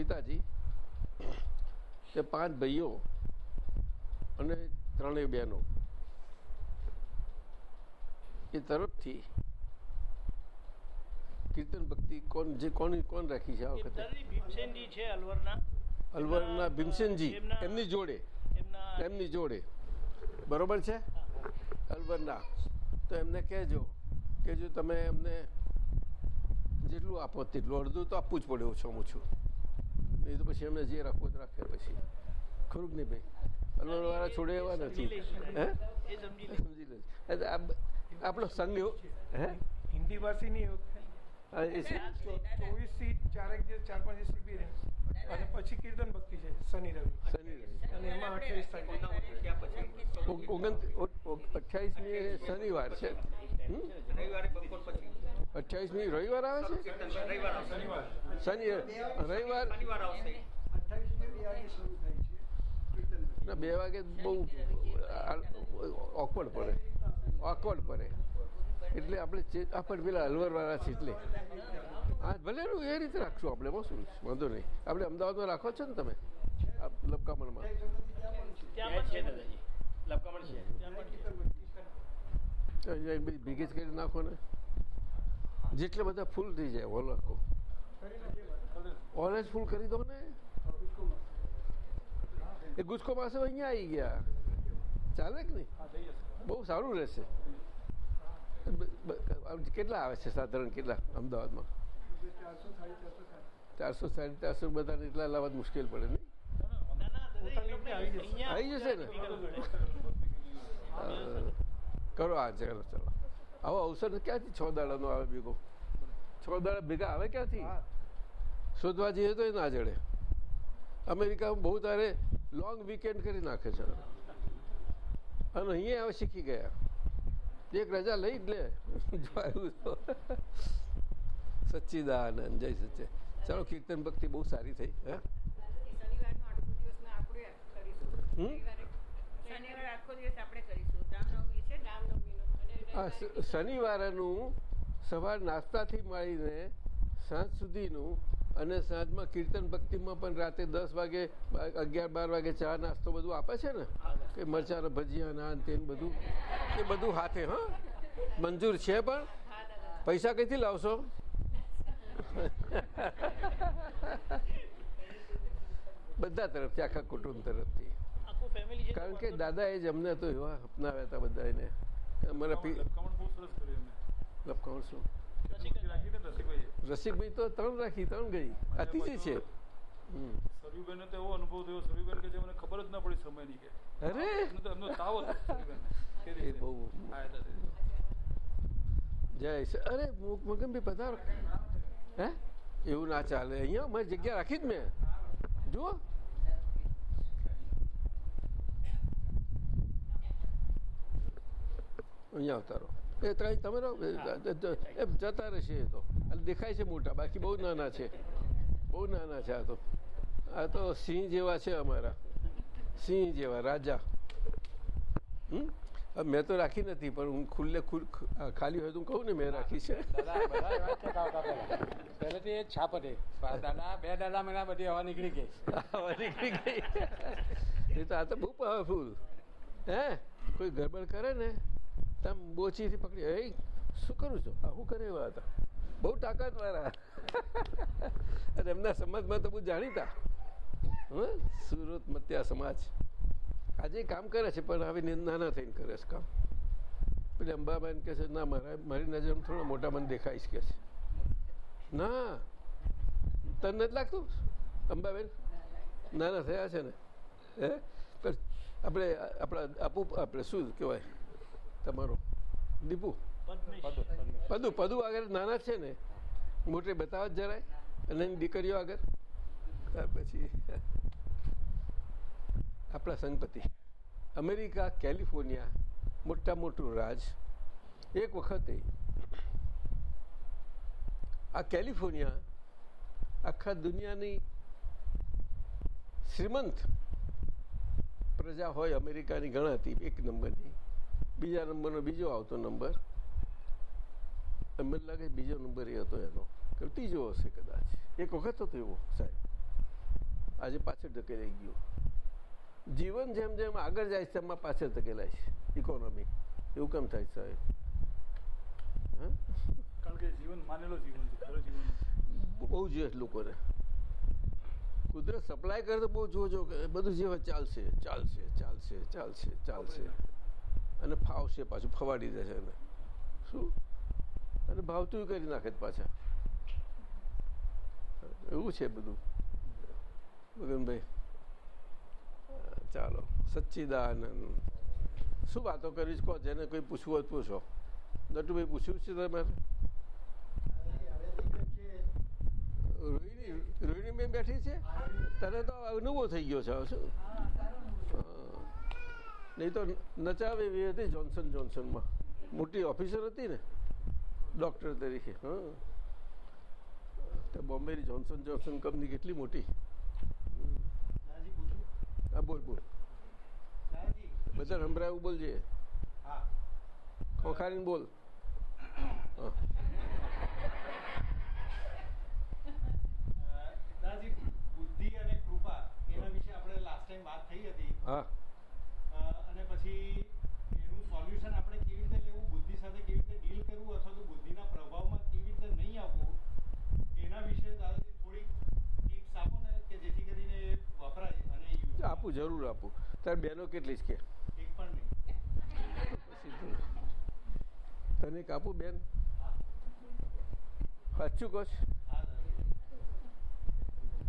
પિતાજી તે પાંચ ભાઈઓ અને ત્રણેય બહેનો. એ તરફથી કીર્તન ભક્તિ કોણ જે કોની કોણ રાખી છે આ વખતે? ભીમસેનજી છે અલવરના. અલવરના ભીમસેનજી એમની જોડે. એમની જોડે. બરોબર છે? અલવરના. તો એમને કહેજો કે જો તમે એમને જેટલું આપો તેટલું અડધું તો આપવું જ પડે ઓછામાં ઓછું. નહીં તો પછી એમને જે રાખવું રાખે પછી. ખરું નહીં ભાઈ? અલવરવાળા છોડે એવા નથી. હે? સમજી લે. આપણો સંઘ એવો હે? હિન્દી ભાષીની હા, ચોવીસ સીટ ચારેક જે ચાર પાંચ શિબિર અને પછી કીર્તન ભક્તિ છે શનિ રવિ. શનિ રવિ. અને એમાં અઠ્યાવીસ તારીખ ઓગ- ઓગણ અઠ્યાવીસમી શનિવાર છે. અઠ્યાવીસમી રવિવાર આવે છે? શનિ રવિવાર? ના બે વાગે બહુ ઓકવર્ડ પડે. ઓકવર્ડ પડે. એટલે આપણે આપણે પેલા હલવરવાળા છે એટલે. હા ભલે એ રીતે રાખશું આપણે બહુ શું વાંધો નહીં. આપણે અમદાવાદમાં રાખો છો ને તમે? આ લપકામણમાં. બધી ભેગી જ કરી નાખો ને. જેટલા બધા ફૂલ થઈ જાય હોલ આખો ઓરેન્જ ફૂલ કરી દો ને. એ ગુસ્કો પાસે અહીંયા આવી ગયા. ચાલે કે નહીં? બહુ સારું રહેશે. કેટલા આવે છે સાધારણ કેટલા અમદાવાદમાં? ચારસો સાડી ચારસો બધાને એટલા લાવવા મુશ્કેલ પડે નહીં? આવી જશે ને? કરો આ ચાલો ચલો. આવો અવસર ક્યાંથી છ દાડાનો આવે ભેગો? છ દાડા ભેગા આવે ક્યાંથી? શોધવા જઈએ તો એ ના જડે. અમેરિકામાં બહુ તારે લોંગ વીકેન્ડ કરી નાખે છે. અને અહીંયા હવે શીખી ગયા. એક રજા લઈ જ લે. જો આવ્યું તો. સચ્ચિદાનંદ જય સચ્ચે ચાલો કીર્તન ભક્તિ બહુ સારી થઈ હે? શનિવારનો સવાર નાસ્તાથી માળીને સાંજ સુધીનું અને સાંજમાં કીર્તન ભક્તિમાં પણ રાતે દસ વાગે અગિયાર બાર વાગે ચા નાસ્તો બધું આપે છે ને? કે મરચાં ભજીયા ના તેન બધું? એ બધું હાથે હા? મંજૂર છે પણ? પૈસા કઈથી લાવશો? બધા તરફથી આખા કુટુંબ તરફથી. કારણ કે દાદાએ જ અમને તો એવા અપનાવ્યા હતા બધા એને અમારા પી કહું ને રસિકભાઈ તો ત્રણ રાખી ત્રણ ગઈ. આ ત્રીજી છે. હમ. સરયુબેનને તો એવો અનુભવ થયો સરયુબેન કે જે મને ખબર જ ના પડી સમયની કે. અરે! એમનો તાવ હતો બહુ આયા હતા તે. જય અરે મુ- મગનભાઈ પધારો. હે? એવું ના ચાલે. અહીંયા મારી જગ્યા રાખી જ મેં. જુઓ. અહીંયા અવતારો એ ત્રણ તમે રહો એ એ જતા રહેશે એ તો. અને દેખાય છે મોટા બાકી બહુ નાના છે. બહુ નાના છે આ તો. આ તો સિંહ જેવા છે અમારા. સિંહ જેવા રાજા. હમ? મેં તો રાખી નથી પણ હું ખુલ્લે ખુલ ખાલી હોય તો કહું ને મેં રાખી છે. પહેલેથી એ છાપ હતી દાદા બે દાદા મહિના બધી હવા નીકળી ગઈ. આવા નીકળી ગઈ. એ તો આ તો બહુ પાવરફુલ હે? કોઈ ગડબડ કરે ને? તમ બોચીથી પકડી. એ શું કરું છું? આ શું કરે એવા હતા. બહુ તાકાત વાળા અને એમના સમાજમાં તો બહુ જાણીતા. સુરત મત્યા સમાજ. આજે કામ કરે છે, પણ આવી નાના થઈને કરે છે કામ. પેલી અંબાબેન કહે છે, ના, મારા, મારી નજરમાં થોડા મોટા મને દેખાઈશ કે છે. ના, તને નથી લાગતું? અંબાબેન. નાના થયા છે ને. હે? પણ આપણે, આપણા, આપુ, આપણે શું કહેવાય? તમારો. દીપુ. પદુ પદુ આગળ નાના છે ને, મોટે બતાવો જરાય. અને દીકરીઓ આગળ. પછી આપણા સંગપતિ અમેરિકા, કેલિફોર્નિયા, મોટા મોટું રાજ. એક વખતે આ કેલિફોર્નિયા આખા દુનિયાની શ્રીમંત પ્રજા હોય અમેરિકાની ગણાતી, એક નંબરની. બીજા નંબરનો બીજો આવતો નંબર. મને લાગે બીજો નંબર એ હતો એનો. ત્રીજો હશે કદાચ. એક વખત હતો એવો સાહેબ. આજે પાછળ ધકેલાઈ ગયું. જીવન જેમ જેમ આગળ જાય છે તેમાં પાછળ ધકેલાય છે ઇકોનોમી એવું કેમ થાય સાહેબ? હા? કારણ કે જીવન માનેલો જીવન છે બહુ જોઈએ લોકોને. કુદરત સપ્લાય કરે તો બહુ જોજો બધું જેવા ચાલશે ચાલશે ચાલશે ચાલશે ચાલશે. અને ફાવશે પાછું, ફવાડી દેશે એને. શું? અને ભાવતું કરી નાખે પાછા. એવું છે બધું. મગનભાઈ. ચાલો. સચ્ચિદાનંદ. શું વાતો કરીશ કહો જેને કોઈ પૂછવું હોય પૂછો. નટુભાઈ પૂછ્યું છે તમારે? રોહિણી, રોહિણીબેન બેઠી છે? તને તો અનુભવ થઈ ગયો છે શું. નહીં તો નચાવે એવી હતી જોન્સન જોન્સનમાં મોટી ઓફિસર હતી ને ડૉક્ટર તરીકે હા. તો બોમ્બેની જોન્સન જોન્સન કંપની કેટલી મોટી? હા બોલ બોલ. બધા સંભળાવું બોલજે. હા. ખોખારીને બોલ. હા. બુદ્ધિ અને કૃપા એના વિશે આપણે લાસ્ટ ટાઈમ વાત થઈ હતી. હા અ, અને પછી એનું સોલ્યુશન આપણે કેવી રીતે લેવું બુદ્ધિ સાથે કેવી રીતે ડીલ કરવું અથવા તો બુદ્ધિના પ્રભાવમાં કેવી રીતે નહીં આવવું એના વિશે દાદાજી થોડીક ટિપ્સ આપો ને કે જેથી કરીને એ વપરાય અને યુઝ આપું જરૂર આપું. તારે બહેનો કેટલી છે કે. તને કાપું બેન? સાચું કહો?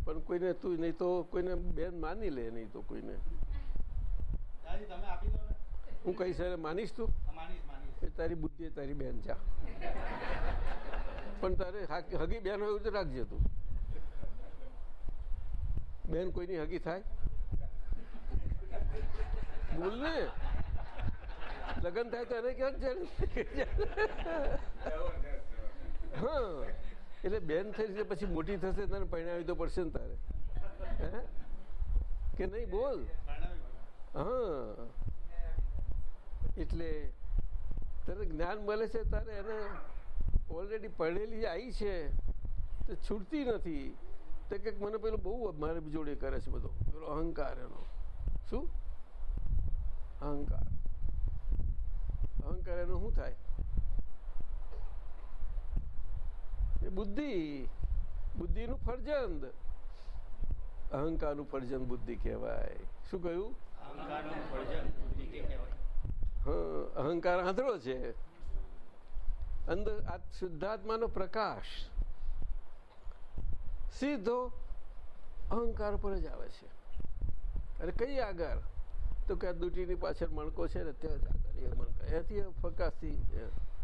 પણ કોઈને તું નહીં તો કોઈને બેન માની લે નહીં તો કોઈને. હું કહીશ એને માનીશ તું? એ તારી બુદ્ધિ તારી બેન જા. પણ તારે હગી બેન હોય એવું તો રાખજે તું. બેન કોઈની હગી થાય? બોલ ને. લગ્ન થાય તો એને ક્યાંક જાણે હા. એટલે બેન થઈ છે પછી મોટી થશે, તને પરિણામી તો પડશે ને તારે. હે? કે નહીં, બોલ. હા. એટલે તને જ્ઞાન મળે છે તારે, એને ઓલરેડી પડેલી આવી છે, તો છૂટતી નથી. તો કંઈક મને પેલું બહુ મારે જોડે કરે છે બધો, પેલો અહંકાર એનો. શું? અહંકાર. અહંકાર એનું શું થાય? એ બુદ્ધિ. બુદ્ધિનું ફરજંદ. અહંકારનું ફરજંદ બુદ્ધિ કહેવાય. શું કહ્યું? ફરજન અહંકાર આંધળો છે. અંદર આ શુદ્ધાત્માનો પ્રકાશ. સીધો અહંકાર પર જ આવે છે. અરે કઈ આગળ? તો કે આ દૂટીની પાછળ મણકો છે ને ત્યાં મણકા. એથી પ્રકાશથી,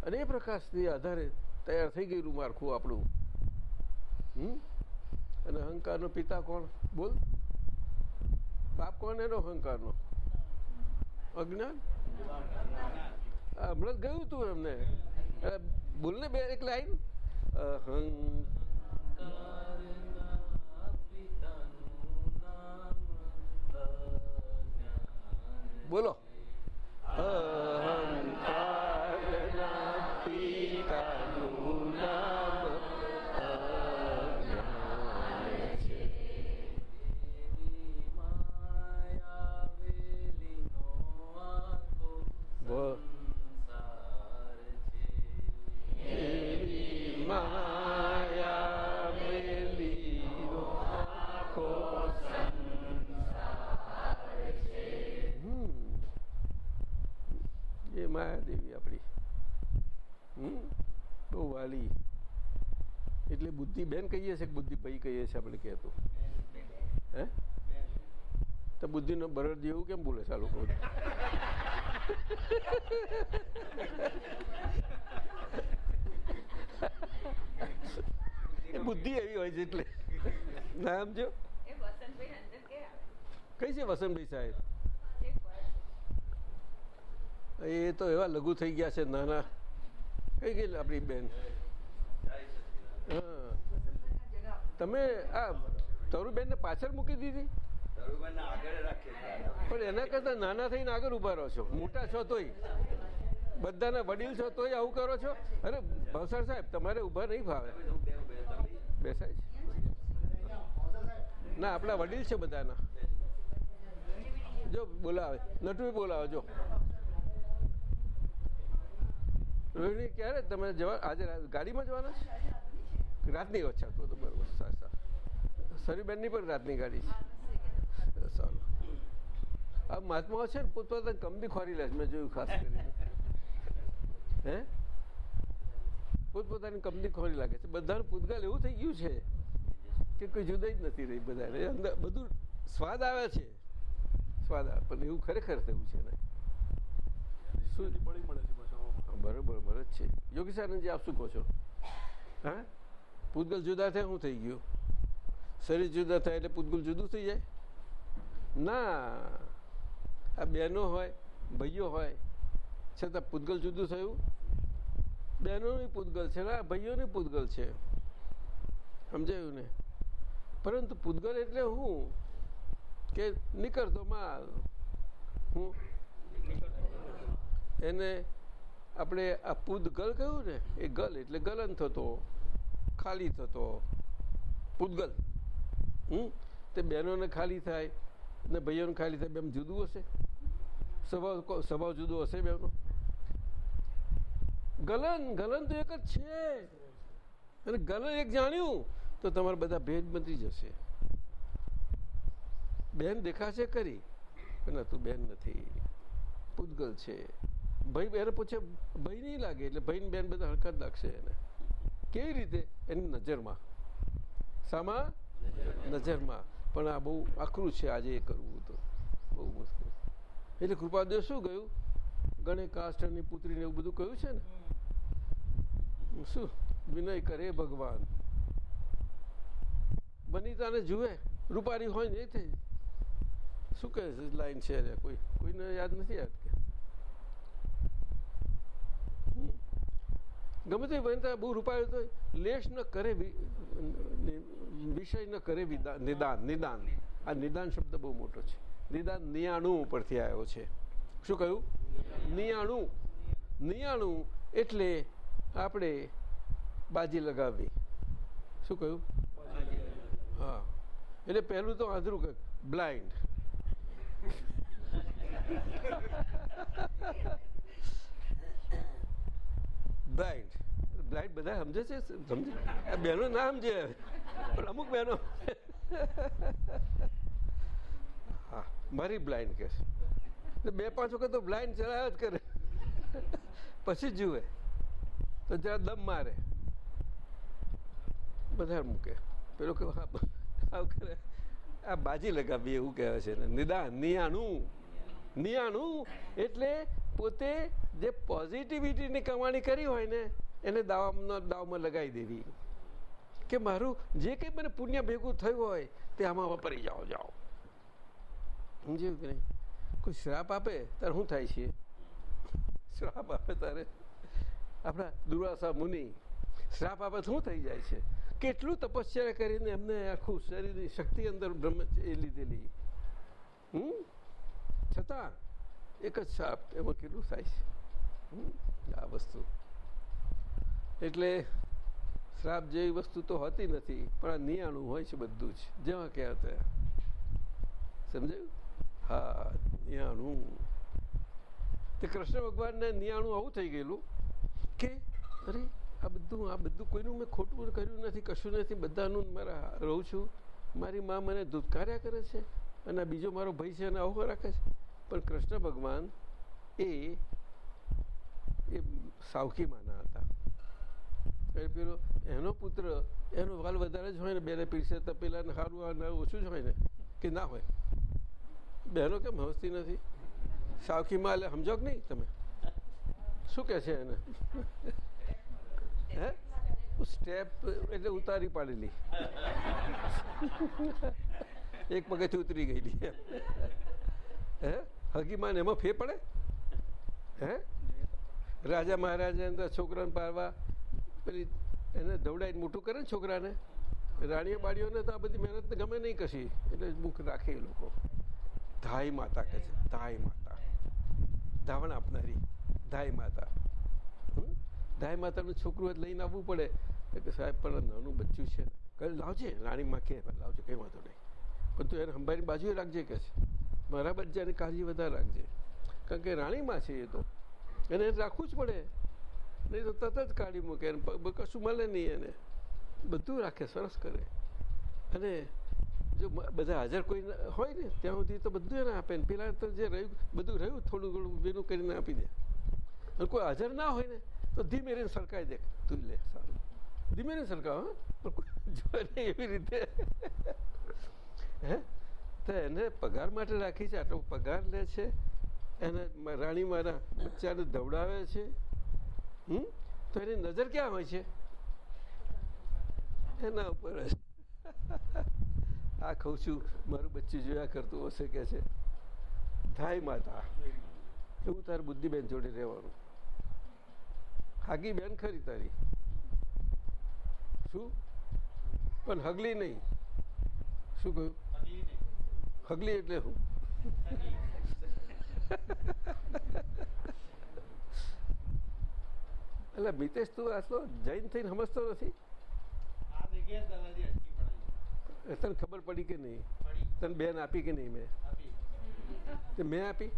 અને એ પ્રકાશની આધારે તૈયાર થઈ ગયેલું માળખું આપણું. હમ? અને અહંકારનો પિતા કોણ? બોલ. બાપ કોણ એનો અહંકારનો? અજ્ઞાન? હમણાં ગયું તું એમને. અરે બોલ ને બે, એક લાઈન. અહં બોલો. અહંકારના વાલી એટલે બુદ્ધિ બેન કહીએ છીએ કે બુદ્ધિ ભાઈ કહીએ છીએ આપણે કહેતું હે? તો બુદ્ધિનો બરડ જેવું કેમ બોલે છે આ લોકો? બુદ્ધિ એવી હોય છે એટલે. ના સમજો કઈ છે વસંતભાઈ સાહેબ? એ તો એવા લઘુ થઈ ગયા છે નાના. કઈ ગઈ આપણી બેન? તમે આ તરુબેનને પાછળ મૂકી દીધી? પણ એના કરતા નાના થઈને આગળ ઊભા રહો છો. મોટા છો તોય. બધાના વડીલ છો તોય આવું કરો છો? અરે ભવસાર સાહેબ તમારે ઊભા નહીં ફાવે. બેસાય છે. ના આપણા વડીલ છે બધાના. જો બોલાવે. નટવી બોલાવે જો. રોહિણી ક્યારે? તમે જવા આજે ગાડીમાં જવાના છે? રાતની અચ્છા તો બરાબર સારું સારું સરીબેનની પણ રાતની ગાડી છે. સારું. આ મહાત્માઓ છે ને પોતપોતાની કંપની ખોરી લે છે મેં જોયું ખાસ કરીને. હે? પોતપોતાની કંપની ખોરી લાગે છે. બધાનું પૂતગાલ એવું થઈ ગયું છે કે કોઈ જુદા જ નથી રહી બધા અંદર બધું સ્વાદ આવે છે. સ્વાદ આવે પણ એવું ખરેખર થયું છે ને. શું? બરોબર બરોબર છે. યોગી આનંદજી આપ શું કહો છો? હા? પૂતગલ જુદા થાય શું થઈ ગયું. શરીર જુદા થાય એટલે પૂતગલ જુદું થઈ જાય. ના, આ બહેનો હોય, ભાઈઓ હોય, છતાં પૂતગલ જુદું થયું. બહેનોની પૂતગલ છે ના ભાઈઓની પૂતગલ છે. સમજાયું ને? પરંતુ પૂતગલ એટલે હું? કે નીકળતો માલ. હું? એને આપણે આ પૂતગલ કહ્યું ને, એ ગલ એટલે ગલન થતો. ખાલી થતો. પૂતગલ. હમ? તે બહેનોને ખાલી થાય ને ભાઈઓને ખાલી થાય બેમ જુદું હશે? સ્વભાવ સ્વભાવ જુદો હશે બેનો ગલન ગલન તો એક જ છે. અને ગલન એક જાણ્યું, તો તમારે બધા ભેદ બદલી જશે. બેન દેખાશે કરી પણ તું બેન નથી. પૂતગલ છે. ભાઈ, એને પૂછે ભાઈ નહીં લાગે, એટલે ભાઈ બેન બધા હરકત લાગશે એને. કેવી રીતે? એની નજરમાં. સામા નજરમાં. પણ આ બહુ આકરું છે, આજે એ કરવું તો. બહુ મુશ્કેલ એટલે કૃપાદેવ શું કહ્યું? ગણે કાષ્ટની પુત્રીને એવું બધું કહ્યું છે ને? શું? વિનય કરે ભગવાન. બનીતાને જુએ. રૂપારી હોય ને એ થઈ શું કહે છે? લાઈન છે. કોઈ, કોઈને યાદ નથી યાદ કે હમ. ગમે તે વનતા બહુ રૂપાયો તો લેશ ન કરે વિષય ન કરે નિદાન. નિદાન. આ નિદાન શબ્દ બહુ મોટો છે. નિદાન નિયાણું ઉપરથી આવ્યો છે. શું કહ્યું? નિયાણું. નિયાણું એટલે આપણે બાજી લગાવવી. શું કહ્યું? હા. એટલે પહેલું તો આંધરું કહ્યું બ્લાઇન્ડ બ્લાઇન્ડ બ્લાઇન્ડ બધા સમજે છે? સમજે? બહેનો ના સમજે? પણ અમુક બહેનો. હા, મારી બ્લાઇન્ડ કે છે. બે પાંચ વખત તો બ્લાઇન્ડ ચલાવ્યા જ કરે. પછી જુએ. તો જરા દમ મારે. બધા મૂકે પેલો કે આવું કરે. આ બાજી લગાવી એવું કહેવાય છે નિદાન, નિયાણું. નિયાણું એટલે પોતે જે પોઝિટિવિટીની કમાણી કરી હોય ને, એને દાવમાં દાવમાં લગાવી દેવી. કે મારું જે કંઈ મને પુણ્ય ભેગું થયું હોય, તે આમાં વાપરી જાઓ જાઓ. સમજ્યું કે નહીં? કોઈ શ્રાપ આપે, ત્યારે શું થાય છે? શ્રાપ આપે ત્યારે આપણા દુર્વાસા મુનિ શ્રાપ આપે શું થઈ જાય છે? કેટલું તપસ્યા કરીને એમને આખું શરીરની શક્તિ અંદર બ્રહ્મ એ લીધેલી. હમ? છતાં એક જ શ્રાપ એમાં કેટલું થાય છે? આ વસ્તુ. એટલે શ્રાપ જેવી વસ્તુ તો હોતી નથી, પણ આ નિયાણું હોય છે બધું જ. જેવા કહેવા ત્યાં સમજાયું? હા, નિયાણું. તે કૃષ્ણ ભગવાનને નિયાણું આવું થઈ ગયેલું કે, અરે, આ બધું આ બધું કોઈનું મેં ખોટું કર્યું નથી, કશું નથી, બધાનું મારા રહું છું. મારી મા મને ધૂતકાર્યા કરે છે અને બીજો મારો ભાઈ છે અને આવું રાખે છે. પણ કૃષ્ણ ભગવાન એ એ સાવકી માના હતા. એટલે પેલો, એનો પુત્ર, એનો વાલ વધારે જ હોય ને, બેને પીરસે તો પેલાને સારું ઓછું જ હોય ને, કે ના હોય? બહેનો કેમ હસતી નથી? સાવકીમાં એટલે સમજો કે નહીં તમે? શું કહે છે એને? હે? સ્ટેપ એટલે ઉતારી પાડેલી. એક પગેથી ઉતરી ગયેલી. હે? હગીમાન એમાં ફે પડે? હે? રાજા મહારાજા અંદર છોકરાને પારવા પેલી એને દવડાઈને મોટું કરે ને છોકરાને? રાણીઓ બાળીઓને તો આ બધી મહેનત ગમે નહીં કશી. એટલે મુખ રાખે એ લોકો. ધાઈ માતા કહે છે ધાઈ માતા. ધાવણ આપનારી ધાઈ માતા? ધાઈ માતાનું છોકરું જ લઈને આવવું પડે. એટલે સાહેબ, પણ નાનું બચ્ચું છે. કહે, લાવજે, રાણીમાં કે, લાવજે, કંઈ વાંધો નહીં. પણ તું એને અંબાની બાજુએ રાખજે કે છે. મારા અને કાળજી વધારે રાખજે. કારણ કે રાણીમાં છે એ તો. એને રાખવું જ પડે. નહીં તો તરત જ કાઢી મૂકે કશું મળે નહીં એને. બધું રાખે, સરસ કરે. અને જો બધા હાજર કોઈ હોય ને, ત્યાં સુધી તો બધું એને આપે ને. પેલા તો જે રહ્યું, બધું રહ્યું, થોડું ઘણું બેનું કરીને આપી દે. અને કોઈ હાજર ના હોય ને, તો ધીમે રહીને સરકાવી દે. તું લે, સારું. ધીમે રહીને સરકાવ પણ કોઈ જોવે એવી રીતે. હે? તો એને પગાર માટે રાખી છે. આટલો પગાર લે છે. એને રાણી મારા બચ્ચાને દવડાવે છે. હમ? તો એની નજર ક્યાં હોય છે? એના ઉપર આ કહું છું, મારું બચ્ચું જોયા કરતું હશે કે છે. ધાય માતા. એવું તાર બુદ્ધિબેન જોડે રહેવાનું. હાગી બેન ખરી તારી. શું? પણ હગલી નહીં. શું કહ્યું. હગલી એટલે શું એટલે મિતેશ તું આટલો જૈન થઈને સમજતો નથી? તને ખબર પડી કે નહીં? તને બેન આપી કે નહીં મેં? મેં આપી?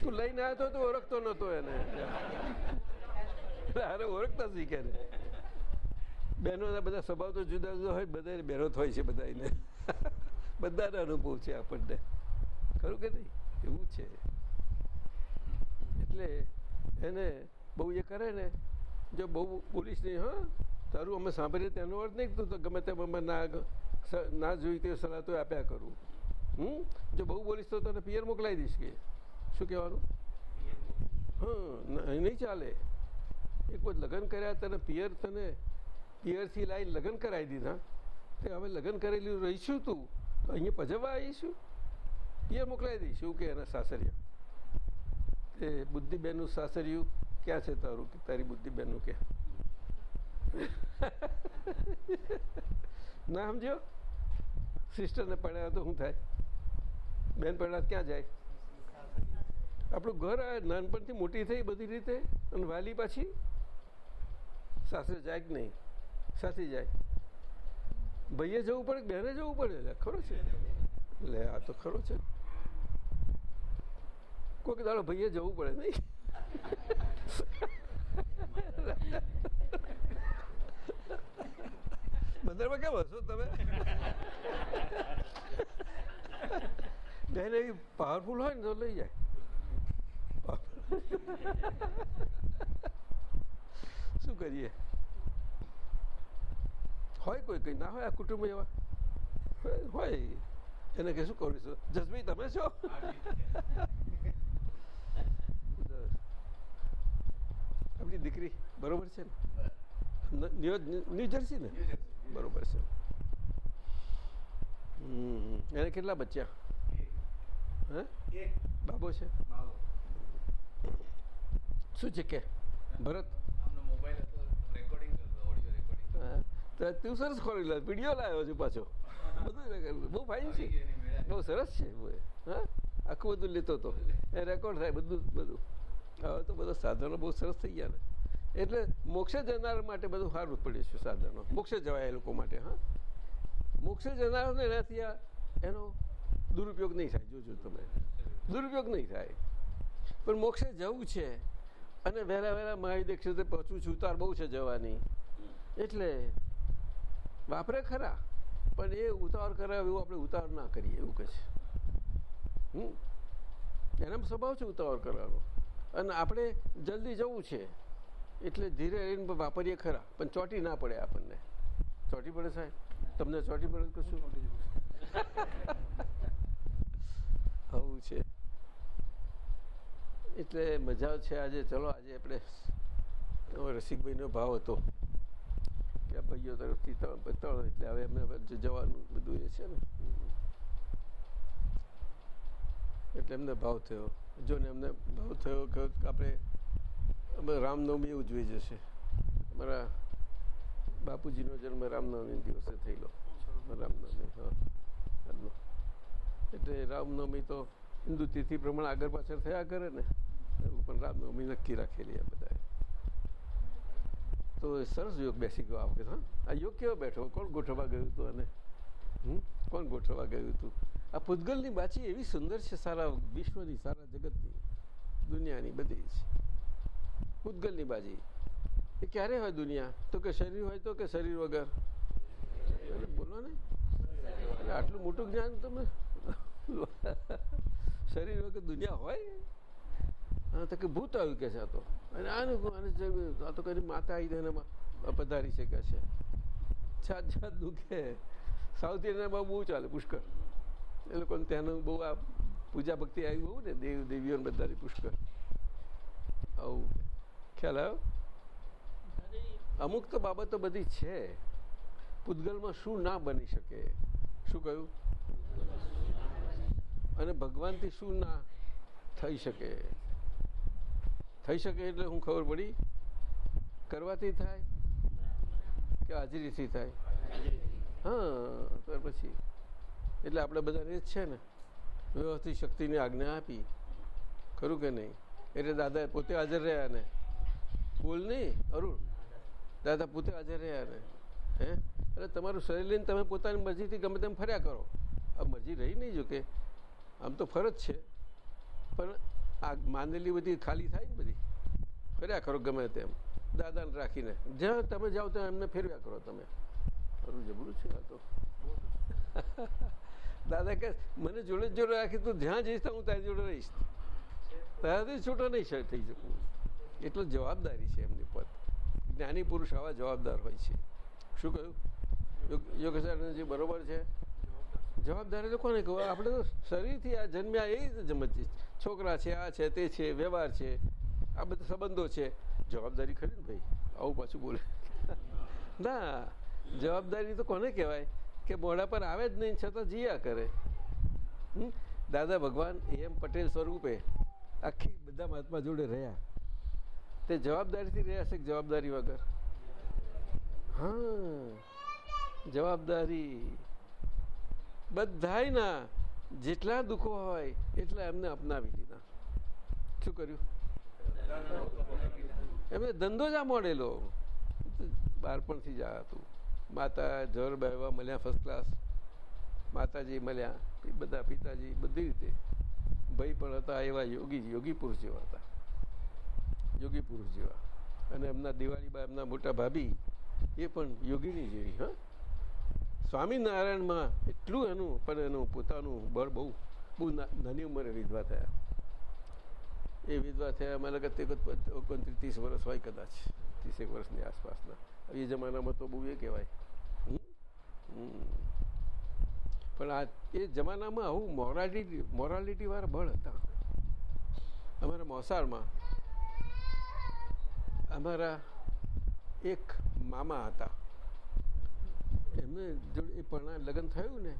તું લઈને આવ્યો તો ઓળખતો નતો એને. હારે ઓળખતા શીખે ને. બહેનોના બધા સ્વભાવ તો જુદા જુદા હોય બધા બહેનો થાય હોય છે બધા એને બધાના અનુભવ છે આપણને. ખરું કે નહીં? એવું છે. એટલે એને બહુ એ કરે ને, જો બહુ બોલીશ નહીં, હા? તારું અમે સાંભળીએ તેનો અર્થ નહીં તું ગમે તેમ અમે ના ના જોઈ તે સલાહ તો આપ્યા કરું. હમ? જો બહુ બોલીશ તો તને પિયર મોકલાવી દઈશ કે? શું કહેવાનું? હા નહીં ચાલે. એક વખત લગ્ન કર્યા તને પિયર તને પિયરથી લાવીને લગ્ન કરાવી દીધા. તે હવે લગ્ન કરેલું રહીશું તું, તો અહીંયા પજવવા આવીશું? એ મોકલાવી દઈશું કે એના સાસરિયા. તે બુદ્ધિબેનનું સાસરિયું ક્યાં છે તારું? કે તારી બુદ્ધિબેનનું કે ના સમજ્યો? સિસ્ટરને પડ્યા તો શું થાય? બેન પડ્યા ક્યાં જાય? આપણું ઘર આ નાનપણથી મોટી થઈ બધી રીતે? અને વાલી પાછી? સાસરે જાય કે નહીં? સાસરી જાય. ભાઈએ જવું પડે બહેને જવું પડે? ખરો છે. લે, આ તો ખરો છે. કોઈક દાડો ભાઈએ જવું પડે નહીં? બંદરમાં કેમ હશો તમે? બેન એવી પાવરફુલ હોય ને તો લઈ જાય. શું કરીએ? હોય કોઈ કઈ ના હોય આ કુટુંબ એવા. હોય- એને કે શું છું? જસભાઈ તમે છો? આપણી દીકરી બરોબર છે ને? ન્યૂ જર્સી ને? બરોબર છે. એને કેટલા બચ્યા? હે? બાબો છે? શું છે કે? ભરત? મોબાઈલ હતો રેકોર્ડિંગ કરતો ઓડિયો રેકોર્ડિંગ. તો તું સરસ ખોલી લે લાવ્યો છે પાછો. બધું બહુ ફાઇન છે. બહુ સરસ છે હા? આખું બધું લેતો હતો એ રેકોર્ડ થાય બધું બધું. હવે તો બધા સાધનો બહુ સરસ થઈ ગયા ને. એટલે મોક્ષે જનાર માટે બધું સારું પડ્યું છે સાધનો. મોક્ષે જવાય એ લોકો માટે, હા? મોક્ષે જનારોને એનાથી આ એનો દુરુપયોગ નહીં થાય, જોજો તમે. દુરુપયોગ નહીં થાય. પણ મોક્ષે જવું છે અને વહેલા વહેલા મહાવિદ્ય ક્ષેત્રે પહોંચવું છું ઉતાર બહુ છે જવાની. એટલે વાપરે ખરા, પણ એ ઉતાવળ કરાવે એવું આપણે ઉતાવળ ના કરીએ, એવું કહે છે. હમ? એના સ્વભાવ છે ઉતાવળ કરવાનો. અને આપણે જલ્દી જવું છે, એટલે ધીરે રહીને વાપરીએ ખરા, પણ ચોટી ના પડે આપણને. ચોટી પડે સાહેબ? તમને ચોટી પડે કશું આવું છે. એટલે મજા છે આજે. ચલો, આજે આપણે રસિકભાઈનો ભાવ હતો. કે ભાઈઓ તરફથી ત્રણ એટલે હવે એમને જવાનું બધું એ છે ને. એટલે એમને ભાવ થયો. જો ને એમને ભાવ થયો કે આપણે અમે રામનવમી ઉજવી જશે. અમારા બાપુજીનો જન્મ રામનવમી દિવસે થયેલો. રામનવમી, હા. એટલે રામનવમી તો હિન્દુ તિથિ પ્રમાણે આગળ પાછળ થયા કરે ને. એવું પણ રામનવમી નક્કી રાખેલી આ બધાએ તો સરસ યોગ બેસી ગયો આ વખત હા? આ યોગ કેવો બેઠો? કોણ ગોઠવવા ગયું હતું અને? કોણ ગોઠવવા ગયું હતું આ પૂતગલની બાચી એવી સુંદર છે, સારા વિશ્વની, સારા જગતની, દુનિયાની બધી જ. પૂતગલની બાજી. એ ક્યારે હોય દુનિયા? તો કે શરીર હોય તો કે શરીર વગર? બોલો ને. આટલું મોટું જ્ઞાન તમે? શરીર વગર દુનિયા હોય? તો કે ભૂત આવ્યું કે છે આ તો? અને આનું આને આ તો કઈ માતા આવી એને પધારી શકે છે. જાત જાતનું દુઃખે. સાઉથ ઇન્ડિયનમાં બહુ ચાલે પુષ્કર એ લોકોને ત્યાંનું બહુ આ પૂજા ભક્તિ આવી બહુ ને, દેવ દેવીઓને બધાની પુષ્કર આવું ખ્યાલ આવ્યો? અમુક તો બાબતો બધી છે. પૂતગલમાં શું ના બની શકે? શું કહ્યું? અને ભગવાનથી શું ના થઈ શકે? થઈ શકે એટલે હું ખબર પડી, કરવાથી થાય કે હાજરીથી થાય? હા તો પછી. એટલે આપણે બધાને જ છે ને, વ્યવસ્થિત શક્તિની આજ્ઞા આપી. ખરું કે નહીં? એટલે દાદા પોતે હાજર રહ્યા ને. બોલ નહીં, અરુણ? દાદા પોતે હાજર રહ્યા ને. હે? એટલે તમારું શરીર લઈને તમે પોતાની મરજીથી ગમે તેમ ફર્યા કરો. આ મરજી રહી નહીં જો કે. આમ તો ફરજ છે. પણ આ માનેલી બધી ખાલી થાય ને બધી? ફર્યા કરો ગમે તેમ. દાદાને રાખીને. જ્યાં તમે જાઓ ત્યાં એમને ફેરવ્યા કરો તમે. અરું જબરું છે આ તો. દાદા કે મને જોડે જોડે રાખી તું, જ્યાં જઈશ તો હું તારી જોડે રહીશ. તારાથી છૂટો નહીં થઈ શકું. એટલો જવાબદારી છે એમની પદ જ્ઞાની પુરુષ આવા જવાબદાર હોય છે. શું કહ્યું? યોગેશ્વરજી બરોબર છે? જવાબદારી તો કોને કહું આપણે તો શરીરથી આ જન્મ્યા એ જ છોકરા છે, આ છે, તે છે, વ્યવહાર છે. આ બધા સંબંધો છે. જવાબદારી ખરી ને ભાઈ? આવું પાછું બોલે. ના, જવાબદારી તો કોને કહેવાય? કે મોઢા પર આવે જ નહીં, છતાં જીયા કરે. દાદા ભગવાન એમ પટેલ સ્વરૂપે આખી બધા મહાત્મા જોડે રહ્યા. તે જવાબદારીથી રહ્યા છે જવાબદારી વગર? હા. જવાબદારી. બધાયના જેટલા દુઃખો હોય એટલા એમને અપનાવી લીધા. શું કર્યું? એમને ધંધો જ આ મળેલો બાળપણથી જ આ હતું. માતા જર બહેવા મળ્યા ફર્સ્ટ ક્લાસ માતાજી મળ્યા. બધા પિતાજી બધી રીતે. ભાઈ પણ હતા એવા યોગી યોગી પુરુષ જેવા હતા. યોગી પુરુષ જેવા. અને એમના દિવાળીબા એમના મોટા ભાભી એ પણ યોગીની જેવી, હા. સ્વામિનારાયણમાં એટલું એનું પણ એનું પોતાનું બળ બહુ બહુ નાની ઉંમરે વિધવા થયા. એ વિધવા થયા મને લગત ઓગણત્રીસ ત્રીસ વર્ષ હોય કદાચ, ત્રીસેક વર્ષની આસપાસના. એ જમાનામાં તો બહુ એ કહેવાય. પણ આ, એ જમાનામાં આવું મોરાલિટી મોરાલિટીવાળા બળ હતા. અમારા મોસાળમાં અમારા એક મામા હતા. એમને જોડે એ પરણા લગ્ન થયું ને?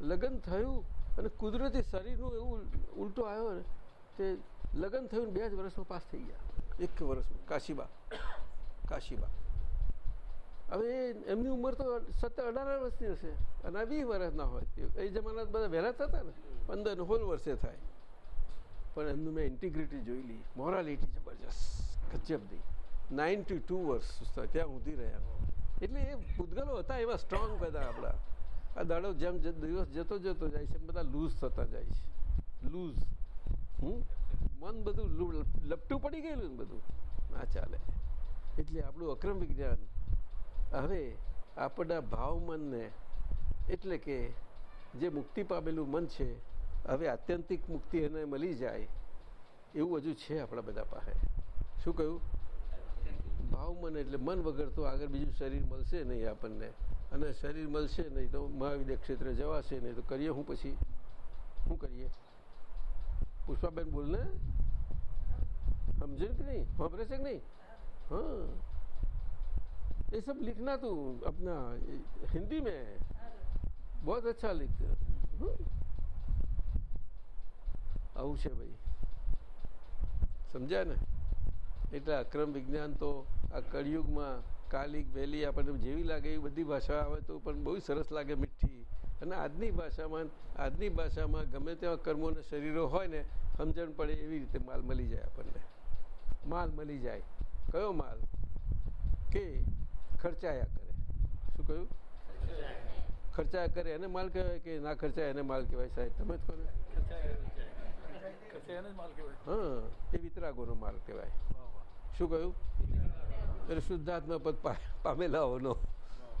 લગ્ન થયું અને કુદરતી શરીરનું એવું ઉલટો આવ્યો ને તે લગ્ન થયું ને બે જ વર્ષમાં પાસ થઈ ગયા. એક વર્ષમાં. કાશીબા. કાશીબા. હવે એમની ઉંમર તો સત્તર અઢાર વર્ષની હશે. અને આ વીસ વર્ષના હોય. એ જમાના બધા વહેલા થતા ને? પંદર હોલ વર્ષે થાય. પણ એમનું મેં ઇન્ટિગ્રિટી જોઈ લી મોરાલિટી જબરજસ્ત. ગજબની નાઇન્ટી ટુ વર્ષ ત્યાં ઊંધી રહ્યા. એટલે એ પૂતગલો હતા, એવા સ્ટ્રોંગ બધા આપણા. આ દાડો જેમ દિવસ જતો જતો જાય છે બધા લૂઝ થતા જાય છે. Loose hmm? મન બધું લપટું પડી ગયેલું ને બધું. ના ચાલે. એટલે આપણું અક્રમ વિજ્ઞાન હવે આપણા ભાવ મનને એટલે કે જે મુક્તિ પામેલું મન છે, હવે આત્યંતિક મુક્તિ એને મળી જાય એવું હજુ છે આપણા બધા પાસે. શું કહ્યું? ભાવ મન એટલે મન વગર તો આગળ બીજું શરીર મળશે નહીં આપણને અને શરીર મળશે નહીં તો મહાવિદ્ય ક્ષેત્રે જવાશે નહીં તો કરીએ હું પછી શું કરીએ પુષ્પાબેન બોલને સમજે કે नहीं ખબર છે કે नहीं हाँ ये सब लिखना तू अपना हिंदी में बहुत अच्छा लिखते हो हम्म। આવું છે ભાઈ સમજ્યા ને એટલે અક્રમ વિજ્ઞાન તો આ કળિયુગમાં કાલિક વહેલી આપણને જેવી લાગે એવી બધી ભાષા આવે તો પણ બહુ સરસ લાગે મીઠી. અને આજની ભાષામાં આજની ભાષામાં ગમે તેવા કર્મોને શરીરો હોય ને સમજણ પડે એવી રીતે માલ મળી જાય આપણને. માલ મળી જાય. કયો માલ? કે ખર્ચાયા કરે. શું કહ્યું? ખર્ચા કરે. એને માલ કહેવાય કે ના ખર્ચાય એને માલ કહેવાય સાહેબ? તમે જ કહો હા એ વિતરાગોનો માલ કહેવાય. શું કહ્યું? એટલે શુદ્ધાત્મા પદ પા- પામેલાઓનો,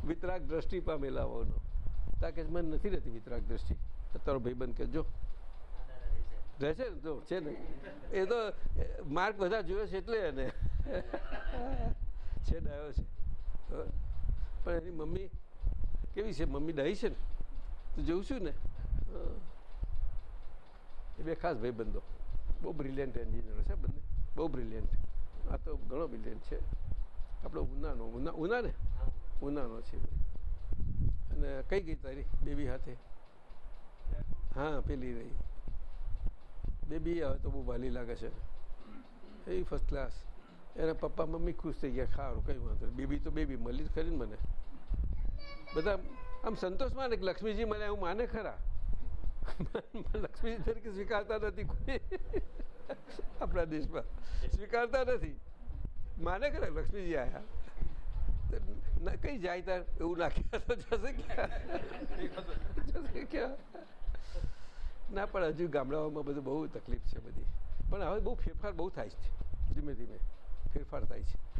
વિતરાગ દ્રષ્ટિ પામેલાઓનો. તા કે મને નથી રહેતી વિતરાગ દ્રષ્ટિ. તો તારો ભાઈબંધ કે જો રહે છે ને જો છે ને? એ તો માર્ક બધા જોયો છે એટલે એને. છે ડાયો છે. પણ એની મમ્મી કેવી છે? મમ્મી ડાહી છે ને? તું જોઉં છું ને? એ બે ખાસ ભાઈબંધો. બહુ બ્રિલિયન્ટ એન્જિનિયર છે બંને. બહુ બ્રિલિયન્ટ આ તો ઘણો બ્રિલિયન્ટ છે. આપણો ઉનાનો, ઉના ઉના ને ઉનાનો છે. અને કઈ ગઈ તારી બેબી સાથે હા, પેલી રહી. બેબી હવે તો બહુ ભાલી લાગે છે. એ ફર્સ્ટ ક્લાસ એના પપ્પા, મમ્મી ખુશ થઈ ગયા, ખારું, કઈ વાંધો. બેબી તો બેબી, મળી જ ખરી મને. બધા આમ સંતોષ માને લક્ષ્મીજી મને એવું માને ખરા? લક્ષ્મીજી તરીકે સ્વીકારતા નથી કોઈ. આપણા દેશમાં. સ્વીકારતા નથી. માને ખરા લક્ષ્મીજી ન- કઈ જાય તાર? એવું નાખ્યા જશે ક્યાં? જશે ક્યાં? ના, પણ હજુ ગામડાઓમાં બધું બહુ તકલીફ છે બધી. પણ હવે બહુ ફેરફાર બહુ થાય છે. ધીમે ધીમે ફેરફાર થાય છે.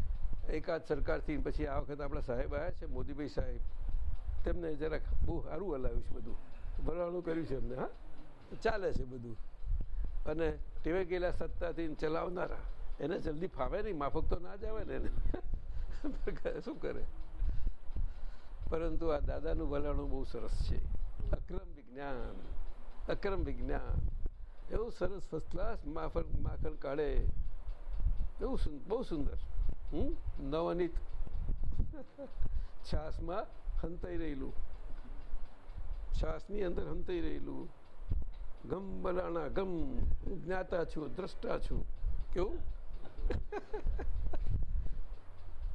એકાદ સરકારથી પછી આ વખત આપણા સાહેબ આવ્યા છે, મોદીભાઈ સાહેબ. તેમને જરાક બહુ સારું હલાવ્યું છે બધું. ભરવાનું કર્યું છે એમને, હા? ચાલે છે બધું. અને ટેવે ગયેલા સત્તાથી ચલાવનારા. એને જલ્દી ફાવે નહીં, માફક તો ના જ આવે ને એને. શું કરે? પરંતુ આ દાદાનું વલણું બહુ સરસ છે. અક્રમ વિજ્ઞાન અક્રમ વિજ્ઞાન. એવું સરસ ફર્સ્ટ ક્લાસ માફર માખણ કાઢે. એવું બહુ સુંદર. હમ? નવનીત. છાસમાં હંતાઈ રહેલું. છાસની અંદર હંતાઈ રહેલું. ગમ બલાણા, ગમ, હું જ્ઞાતા છું, દ્રષ્ટા છું. કેવું?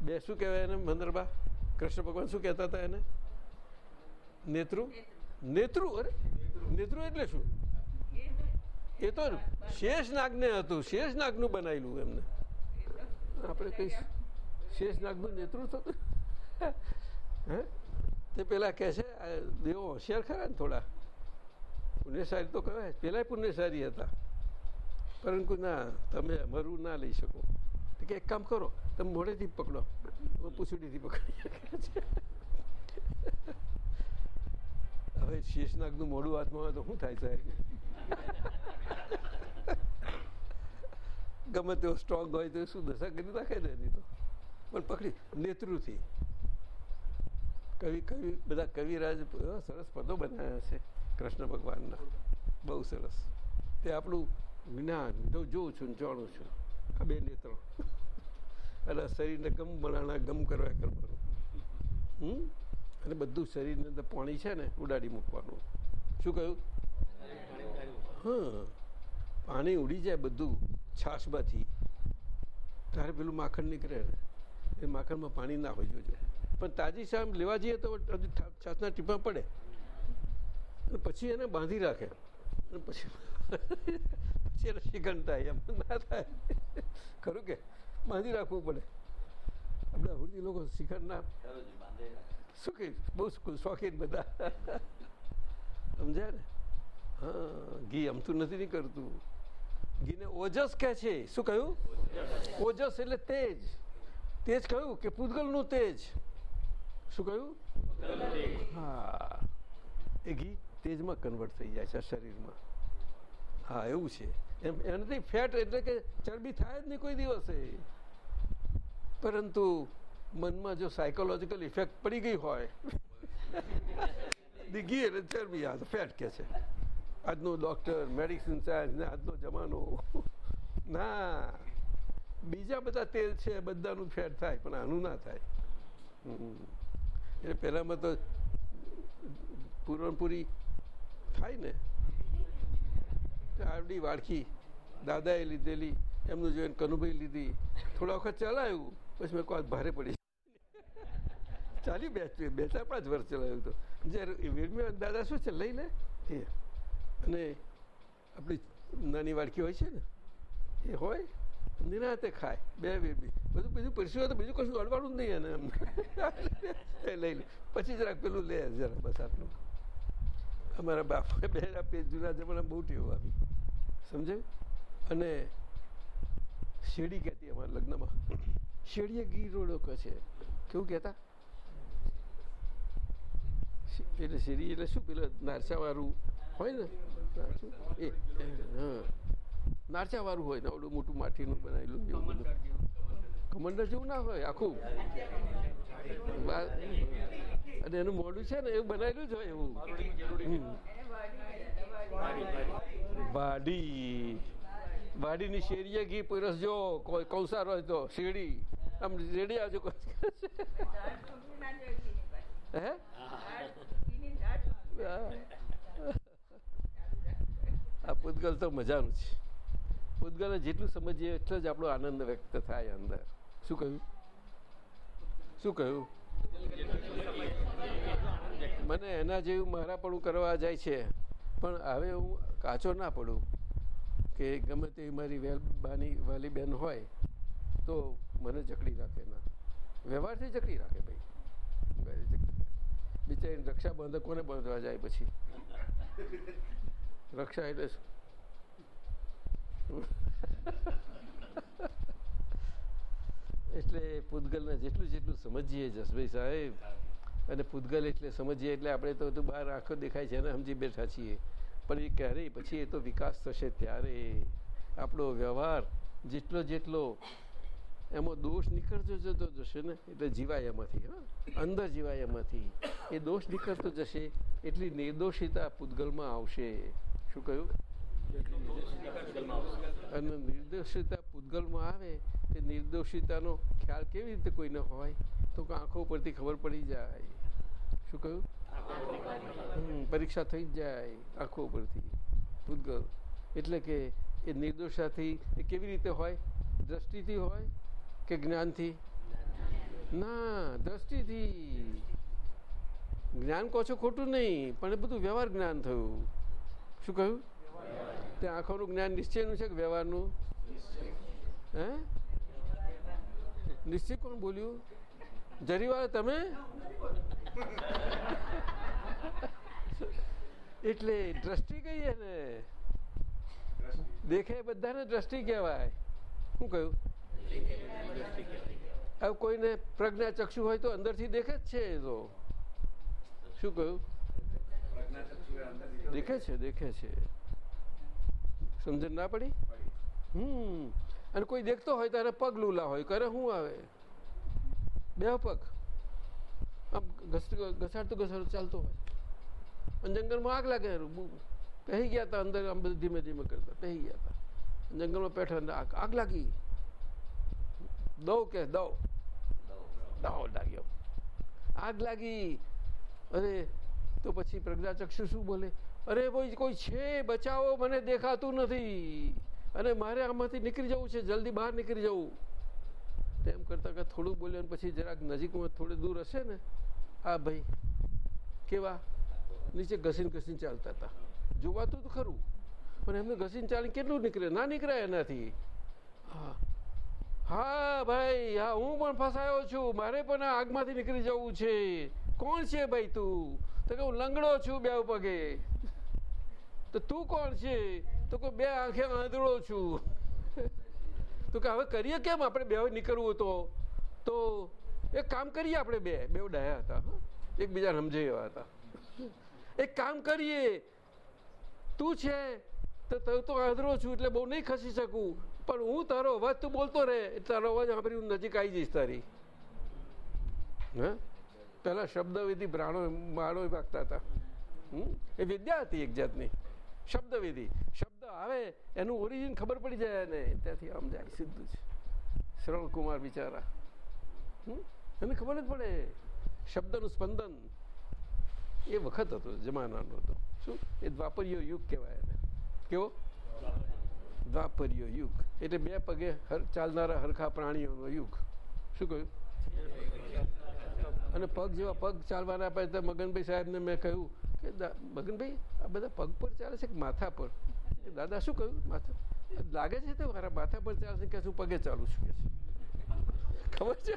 બે શું કહેવાય એને મંદરબા કૃષ્ણ ભગવાન શું કહેતા હતા એને? નેત્રુ નેત્રુ અરે નેત્રુ એટલે શું? એ તો શેષ નાગને હતું, શેષ નાગનું બનાવેલું એમને. આપણે કઈ શેષ નાગનું નેતૃત્વ હતું હે? તે પેલા કહે છે દેવો હોશિયાર ખરા ને થોડા? પુણ્યશાળી તો કહેવાય. પેલા પુણ્યશાળી હતા. પરંતુ ના, તમે અમારું ના લઈ શકો. કે એક કામ કરો, તમે મોડેથી પકડો. પૂછડીથી પકડી હવે શેષનાગનું મોડું હાથમાં હોય તો શું થાય સાહેબ? ગમે તેવો સ્ટ્રોંગ હોય તો શું દશા કરી નાખે ને એની તો? પણ પકડી નેતૃથી કવિ કવિ, બધા કવિરાજ સરસ પદો બનાવ્યા છે. કૃષ્ણ ભગવાનના. બહુ સરસ. તે આપણું જ્ઞાન, જો જોઉં છું જાણું છું. આ બે નેત્ર અને શરીરને ગમ બનાવના ગમ કરવા કરવાનું. હમ? અને બધું શરીરની અંદર પાણી છે ને, ઉડાડી મૂકવાનું. શું કહ્યું? હા. પાણી ઉડી જાય બધું છાશમાંથી. ત્યારે પેલું માખણ નીકળે ને. એ માખણમાં પાણી ના હોય, જોજો. પણ તાજી શામ લેવા જઈએ તો છાશના ટીપા પડે. પછી એને બાંધી રાખે. પછી પછી એને શિકન થાય એમ. ના થાય. ખરું કે? બાંધી રાખવું પડે. આપણે હુરતી લોકો શિખર ના શું કે બહુ શોખીન બધા. સમજ્યા ને? હા, ઘી અમતું નથી નહીં કરતું. ઘીને ઓજસ કહે છે. શું કહ્યું? ઓજસ એટલે તેજ. તેજ કહ્યું કે પૂતગલનું તેજ. શું કહ્યું? હા. એ ઘી તેજમાં કન્વર્ટ થઈ જાય છે શરીરમાં. હા, એવું છે. એમ એનાથી ફેટ એટલે કે ચરબી થાય જ નહીં કોઈ દિવસે. પરંતુ મનમાં જો સાયકોલોજીકલ ઇફેક્ટ પડી ગઈ હોય દીઘી એટલે ચરબી, આ ફેટ કે છે. આજનો ડૉક્ટર મેડિસિન સાયન્સ ને આજનો જમાનો. ના, બીજા બધા તેલ છે, બધાનું ફેટ થાય, પણ આનું ના થાય. એટલે પહેલાંમાં તો પૂરણપૂરી થાય ને આવડી વાડકી દાદાએ લીધેલી, એમનું જોઈને કનુભાઈ લીધી, થોડા વખત ચલાવ્યું, પછી મેં કોઈ ભારે પડી ચાલી બે બે ચાર પાંચ વર્ષ ચલાવ્યું તો જ્યારે વેડમી દાદા શું છે લઈ લે એ. અને આપણી નાની વાડકી હોય છે ને, એ હોય, નિરાતે ખાય, બે બે બે બધું, બીજું પીરસ્યું હોય તો બીજું કશું અડવાનું જ નહીં એને એમ. એ લઈ લે. પછી જરાક પેલું લે, જરા બસ આટલું. અમારા બાપા બે આપીએ જૂના જમાનામાં બહુ ટેવ આવી. સમજાયું? અને શેરડી કહેતી અમારા લગ્નમાં. શેરડીએ ગીરોડો કહે છે કેવું કહેતા? એટલે શેરી એટલે શું પેલું નારસાવાળું હોય ને? એ હા. નારચાવાળું હોય ને, આવડું મોટું માટીનું બનાવેલું એવું કમંડર જેવું ના હોય, આખું. અને એનું મોઢું છે ને, એવું બનાવેલું જ હોય એવું. વાડી. વાડીની શેરીએ ઘી પીરસ જો, કોઈ કૌસાર હોય તો શેરડી આમ રેડી આવજો. હે? આ પૂતગલ તો મજાનું છે. પૂતગલને જેટલું સમજીએ એટલો જ આપણો આનંદ વ્યક્ત થાય અંદર. શું કહ્યું? શું કહ્યું? મને એના જેવું મારા પણ કરવા જાય છે. પણ હવે હું કાચો ના પડું કે ગમે તે મારી વેલ બાની વાલી બેન હોય તો મને જકડી રાખે ના. વ્યવહારથી જકડી રાખે ભાઈ. બિચારી રક્ષા બંધ કોને બાંધવા જાય પછી. રક્ષા એટલે શું? એટલે પૂતગલને જેટલું જેટલું સમજીએ જસભાઈ સાહેબ. અને પૂતગલ એટલે સમજીએ એટલે આપણે તો બહાર આંખો દેખાય છે એને સમજી બેઠા છીએ. પણ એ ક્યારેય પછી એ તો વિકાસ થશે ત્યારે. આપણો વ્યવહાર જેટલો જેટલો એમાં દોષ નીકળતો જતો જશે ને. એટલે જીવાય એમાંથી હા. અંદર જીવાય એમાંથી એ દોષ નીકળતો જશે એટલી નિર્દોષિતા પૂતગલમાં આવશે. શું કહ્યું? અને નિર્દોષિતા પૂતગલમાં આવે તે નિર્દોષિતાનો ખ્યાલ કેવી રીતે કોઈને હોય? તો આંખો પરથી ખબર પડી જાય. શું કહ્યું? પરીક્ષા થઈ જાય આંખો ઉપરથી. પૂતગલ એટલે કે એ નિર્દોષાથી એ કેવી રીતે હોય? દ્રષ્ટિથી હોય કે જ્ઞાનથી? ના, દ્રષ્ટિથી. જ્ઞાન કહો છો ખોટું નહીં, પણ એ બધું વ્યવહાર જ્ઞાન થયું. શું કહ્યું? તે આંખોનું જ્ઞાન નિશ્ચયનું છે કે વ્યવહારનું? હે? નિશ્ચય કોણ બોલ્યું? જરીવાળા તમે? એટલે દ્રષ્ટિ કહીએ ને? દેખે બધાને દ્રષ્ટિ કહેવાય. શું કહ્યું? હવે કોઈને પ્રજ્ઞા ચક્ષુ હોય તો અંદરથી દેખે જ છે એ તો. શું કહ્યું? દેખે છે દેખે છે. સમજણ ના પડી? હમ. અને કોઈ દેખતો હોય ત્યારે પગ લૂલા હોય. કરે શું આવે? બે પગ. આમ ઘસ- ઘસાડતો ઘસાડતો ચાલતો હોય અને જંગલમાં આગ લાગે પહેરી ગયા હતા અંદર આમ બધું ધીમે ધીમે કરતા પહેરી ગયા હતા જંગલમાં પેઠા અંદર આગ આગ લાગી દવ કે દઉં દવ લાગ્યો આગ લાગી અરે તો પછી પ્રજ્ઞાચક્ષુ શું બોલે? અરે ભાઈ કોઈ છે, બચાવો, મને દેખાતું નથી। અને મારે આમાંથી નીકળી જવું છે, જલ્દી બહાર નીકળી જવું। તેમ કરતાં કે થોડું બોલ્યો પછી જરાક નજીકમાં થોડે દૂર હશે ને, આ ભાઈ કેવા? નીચે ઘસીને ઘસીને ચાલતા હતા. જોવાતું તો ખરું, પણ એમને ઘસીને ચાલીને કેટલું નીકળે ના નીકળાય એનાથી. હા. હા ભાઈ, હા, હું પણ ફસાયો છું. મારે પણ આ આગમાંથી નીકળી જવું છે. કોણ છે ભાઈ તું? તો કે હું લંગડો છું બે પગે. તો તું કોણ છે? તો કે બે આંખે આંધળો છું. તો કે હવે કરીએ કેમ આપણે બે નીકળવું તો? તો એક કામ કરીએ આપણે બે. બે ડાયા હતા? એકબીજાને સમજાઈ એવા હતા. એક કામ કરીએ. તું છે, તો તું તો આંધળો છું એટલે બહુ નહીં ખસી શકું. પણ હું તારો અવાજ તું બોલતો રહે તારો અવાજ સાંભળી હું નજીક આવી જઈશ તારી. હા? પહેલાં શબ્દવિધિ પ્રાણો માળો વાગતા હતા? એ વિદ્યા હતી એક જાતની. શબ્દવિધિ. શબ્દ આવે, એનું ઓરિજિન ખબર પડી જાય ને ત્યાંથી આમ જાય, સીધું જ. શ્રવણ કુમાર બિચારા? એને ખબર જ પડે. શબ્દનું સ્પંદન એ વખત હતો, જમાનાનો હતો. શું? એ દ્વાપરીયો યુગ કહેવાય એને. કેવો? દ્વાપરીયો યુગ. એટલે બે પગે ચાલનારા હરખા પ્રાણીઓનો યુગ. શું કહ્યું? અને પગ જેવા પગ ચાલવાના પછી મગનભાઈ સાહેબને મેં કહ્યું મગનભાઈ આ બધા પગ પર ચાલે છે કે માથા પર? દાદા શું કહ્યું? માથા લાગે છે તો મારા માથા પર ચાલશે કે શું પગે ચાલુ છું કે છે? ખબર છે?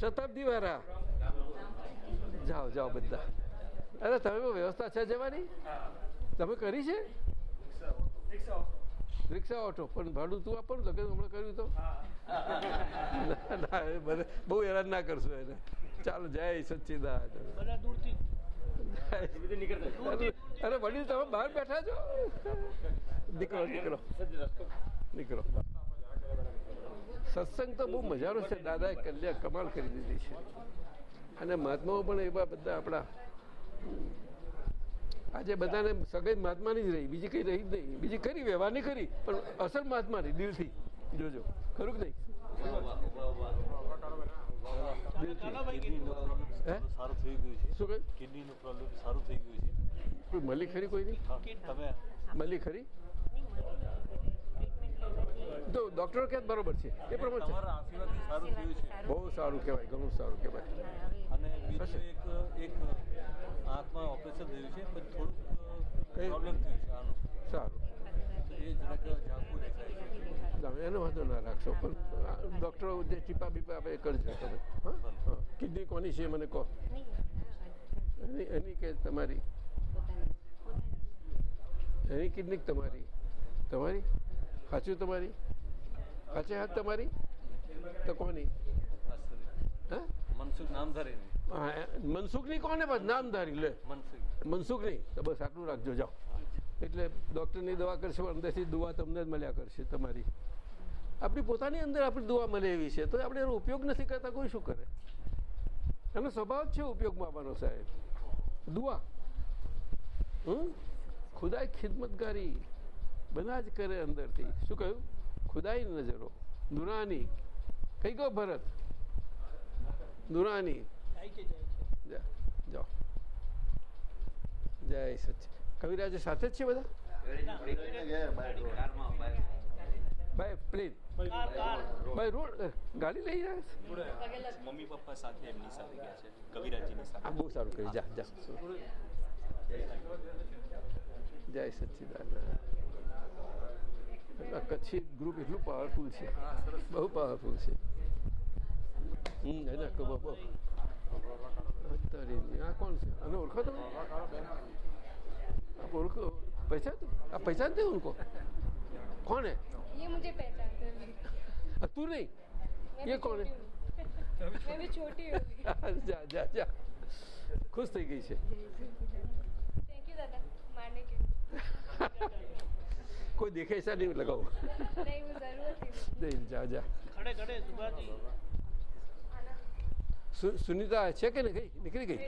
શતાબ્દી વાળા જાઓ જાઓ બધા. અરે તમે વ્યવસ્થા છે જવાની? તમે કરી છે? Rickshaw auto. પણ ભાડું તું આપો ને લગ્ન હમણાં કર્યું તો? ના, બહુ હેરાન ના કરશો એને. ચાલો જય સચ્ચિદાન અરે વડીલ તમે બહાર બેઠા છો? નીકળો નીકળો. નીકળો. સત્સંગ તો બહુ મજાનો છે. દાદાએ કલ્યા કમાલ કરી દીધી છે. અને મહાત્માઓ પણ એવા બધા આપણા. આજે બધાને સગઈ મહાત્માની જ રહી. બીજી કઈ રહી જ નહીં. બીજી કરી વ્યવહારની કરી પણ અસલ મહાત્માની દિલથી. જોજો. ખરું કે નહીં? સારું થઈ ગયું છે શું કહ્યું કિડનીનું પ્રોબ્લેમ સારું થઈ ગયું છે કોઈ મળી ખરી કોઈ નહીં હા, તમે મળી ખરી તો ડોક્ટરો કે બરોબર છે એ પ્રમાણે છે આશીર્વાદથી સારું થયું છે બહુ સારું કહેવાય ઘણું સારું કહેવાય અને બીજું એક એક આંખમાં ઓપરેશન થયું છે પણ થોડુંક? પ્રોબ્લેમ થયું છે આનું સારું એ જરાક ના, એનો વાંધો ના રાખશો. પણ ડૉક્ટરો જે ટીપા બીપા આપે કરજો તમે. હા? કિડની કોની છે મને કહો. એની એની કે તમારી. એની કિડની તમારી? તમારી? સાચું તમારી? સાચે હાથ તમારી? તો કોની? મનસુખની કોને બસ? નામધારી લે. મનસુખ. મનસુખ નહીં તો બસ આટલું રાખજો જાઓ. એટલે ડૉક્ટરની દવા કરશે અંદરથી દુવા તમને જ મળ્યા કરશે તમારી. આપણી પોતાની અંદર આપણી દુઆ મળે એવી છે તો આપણે એનો ઉપયોગ નથી કરતા કોઈ શું કરે? એનો સ્વભાવ છે ઉપયોગમાં આવવાનો સાહેબ. દુઆ. હમ? ખુદાઈ ખિદમતગારી બધા જ કરે અંદરથી. શું કહ્યું? ખુદાઈ નજરો. દુરાની. કઈ કહો ભરત? દુરાની. જાઓ. જય સચ કવિરાજ સાથે જ છે બધા? બાય પ્લેન ભાઈ રોડ ગાડી લઈ જાય મમ્મી પપ્પા સાથે એમની સાથે ગયા છે કવિરાજજીની સાથે. બહુ સારું કર્યું. જા જા. જય સચ્ચિદાન કચ્છી ગ્રુપ એટલું પાવરફુલ છે. બહુ પાવરફુલ છે. હમ એના કહો બહુ આ કોણ છે? અને ઓળખો તમે? ઓળખો? પૈસા આ પૈસા દે ઓળખો कौन है ये मुझे पहचानते हैं आ, तू नहीं मैं ये भी कौन छोटी हूँ। मैं भी छोटी हूँ જા જા જા ખુશ થઈ ગઈ છે थैंक यू दादा मारने के लिए કોઈ દેખે એસા નહીં લગાવો नहीं वो जरूरत थी નહીં જા જા ખડે ખડે સુભાજી સુ- સુનિતા છે કે ને ગઈ નીકળી ગઈ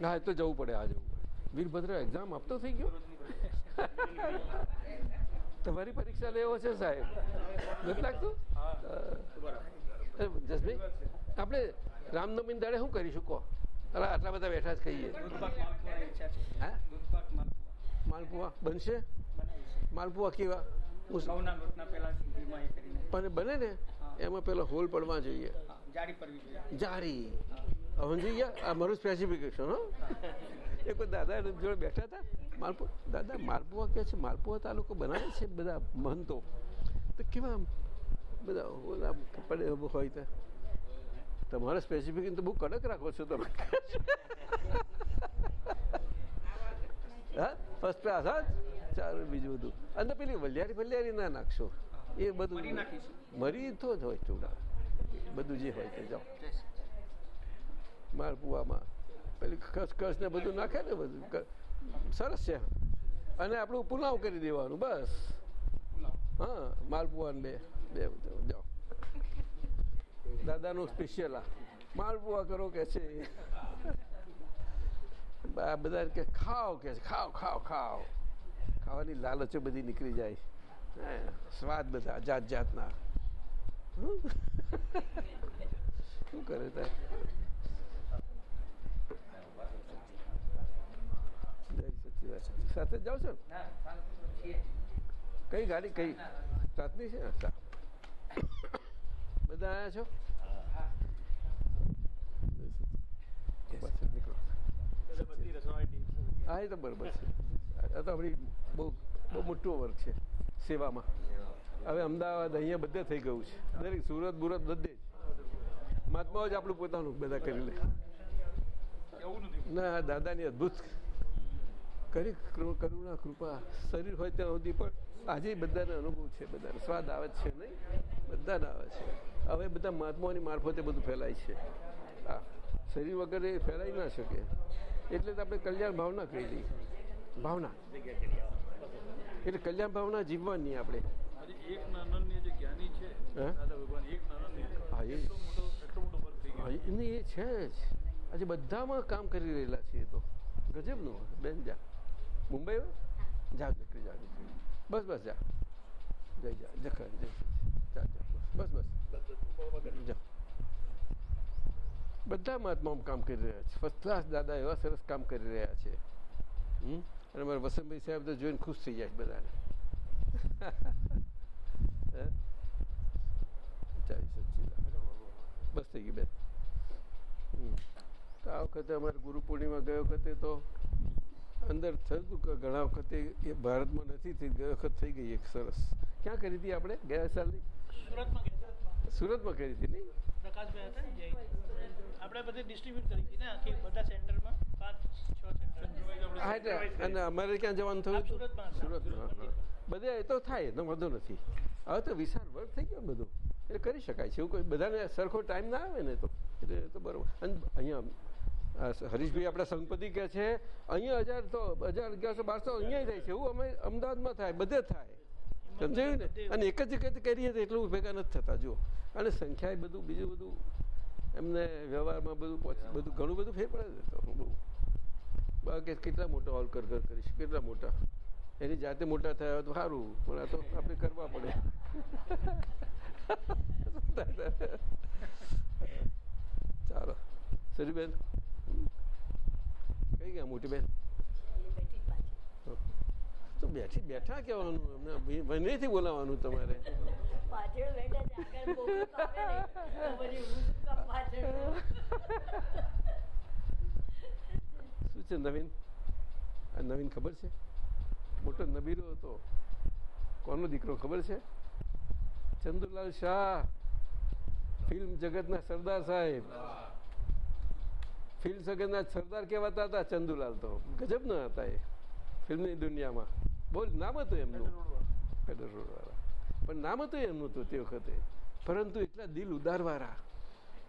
હા એ તો જવું પડે આ જવું પડે વીરભદ્ર એક્ઝામ આપતો થઈ ગયો તમારી પરીક્ષા લેવો છે સાહેબ? નથી લાગતું? જસભાઈ આપણે રામનવમી દાડે શું કરીશું કહો? આટલા બધા બેઠા જ કહીએ હા? માલપુઆ બનશે? માલપુઆ કેવા? પણ બને ને? એમાં પેલો હોલ પડવા જોઈએ. જારી હવે જોઈએ આ મારું સ્પેસિફિકેશન હો. એ કોઈ દાદા જોડે બેઠા હતા. માલપુ દાદા માલપુઆ કે છે? માલપુઆ તો આ લોકો બનાવે છે બધા મહંતો. તો કેવા બધા ઓલા પડે હોય તો? તમારા સ્પેસિફિકેશન તો બહુ કડક રાખો છો તમે. હા? ફર્સ્ટ ક્લાસ હા? ચાલો બીજું બધું. અને પેલી વલિયારી વલિયારી ના નાખશો. એ બધું મરી મરી તો જ હોય ચોડા. બધું જે હોય તે જાઓ. માલપુઆમાં પેલી ખસખસ ને બધું નાખે ને બધું સરસ છે. અને આપણું પુલાવ કરી દેવાનું, બસ. હા માલપુઆ બે બે જાઓ. દાદાનું સ્પેશિયલ આ. માલપુઆ કરો કે છે? બધા કે ખાઓ કે ખાઓ ખાઓ ખાઓ. ખાવાની લાલચો બધી નીકળી જાય. સ્વાદ બધા, જાત જાતના? શું કરે તાર જય સચ્ચિદાનંદ. સાથે જ જાઓ છો? ને કઈ ગાડી? કઈ? રાતની છે? અચ્છા. બધા આવ્યા છો? નીકળો. હા એ તો બરાબર છે. આ તો આપણી બહુ બહુ મોટું વર્ક છે સેવામાં. હવે અમદાવાદ અહીંયા બધે થઈ ગયું છે. દરેક સુરત બુરત બધે જ. મહાત્માઓ જ આપણું પોતાનું બધા કરી લે. ના દાદાની અદ્ભુત કરી કરુણા કૃપા. શરીર હોય ત્યાં સુધી પણ આજે બધાને અનુભવ છે બધાને સ્વાદ આવે છે નહીં? બધાને આવે છે. હવે બધા મહાત્માઓની મારફતે બધું ફેલાય છે. હા. શરીર વગર એ ફેલાઈ ના શકે. એટલે તો આપણે કલ્યાણ ભાવના કહી દઈએ. ભાવના. એટલે કલ્યાણ ભાવના જીવવાની આપણે. એક નાનનની જે જ્ઞાની છે ભગવાન એક નાનનની એ- છે જ. આજે બધામાં કામ કરી રહેલા છે એ તો. ગજબનું બેન જા. મુંબઈ જા દીકરી જાઓ દીકરી બસ બસ, જા. જઈ જા જખર જય જા બસ બસ જા. બધા મહાત્માઓ કામ કરી રહ્યા છે. ફર્સ્ટ ક્લાસ દાદા એવા સરસ કામ કરી રહ્યા છે. હમ? અને મારા વસંતભાઈ સાહેબ તો જોઈને ખુશ થઈ જાય છે બધાને? જય બસ થઈ ગઈ, બેન. તો આ વખતે અમારે ગુરુ પૂર્ણિમા ગયો વખતે તો અંદર થયું હતું કે ઘણા વખતે એ ભારતમાં નથી થઈ ગઈ વખત થઈ ગઈ એક સરસ. ક્યાં કરી હતી આપણે? ગયા સાલની? સુરતમાં સુરતમાં કરી હતી નહીં? આપણે બધી ડિસ્ટ્રીબ્યુટ કરી હતી ને આખી બધા સેન્ટરમાં. પાંચ છ સેન્ટર. હા એટલે અને અમારે ક્યાં જવાનું થયું સુરતમાં સુરતમાં. બધે એ તો થાય એનો વાંધો નથી. હવે તો વિશાળ વર્ગ થઈ ગયો બધું. એટલે કરી શકાય છે એવું કોઈ બધાને સરખો ટાઈમ ના આવે ને તો. એટલે તો બરોબર. અને અહીંયા હરીશભાઈ આપણા સંપતિ કહે છે અહીંયા હજાર તો હજાર અગિયારસો બારસો અહીંયા થાય છે. એવું અમે અમદાવાદમાં થાય બધે થાય. સમજાયું ને? અને એક જ જગ્યાએ કરીએ તો એટલું ભેગા નથી થતા જુઓ. અને સંખ્યા બધું બીજું બધું એમને વ્યવહારમાં બધું પહોંચી બધું ઘણું બધું ફેર પડે તો બહુ બાકી કેટલા મોટા ઓલ કર કર કરીશ? કેટલા મોટા? એની જાતે મોટા થયા તો સારું પણ આ તો આપણે કરવા પડે. ચાલો. સરીબેન કઈ ગયા મોટી બેન? તો બેઠી બેઠા કહેવાનું એમને વનીથી બોલાવવાનું તમારે? શું છે નવીન? આ નવીન ખબર છે? મોટો નબીરો હતો. કોનો દીકરો ખબર છે? ચંદુલાલ શાહ ફિલ્મ જગતના સરદાર સાહેબ. ફિલ્મ સગનના સરદાર કહેવાતા હતા ચંદુલાલ તો. ગજબ ના હતા એ ફિલ્મની દુનિયામાં. બોલ નામ હતું એમનું? ફેડર રોડવાળા. પણ નામ હતું એમનું તો તે વખતે. પરંતુ એટલા દિલ ઉદારવાળા.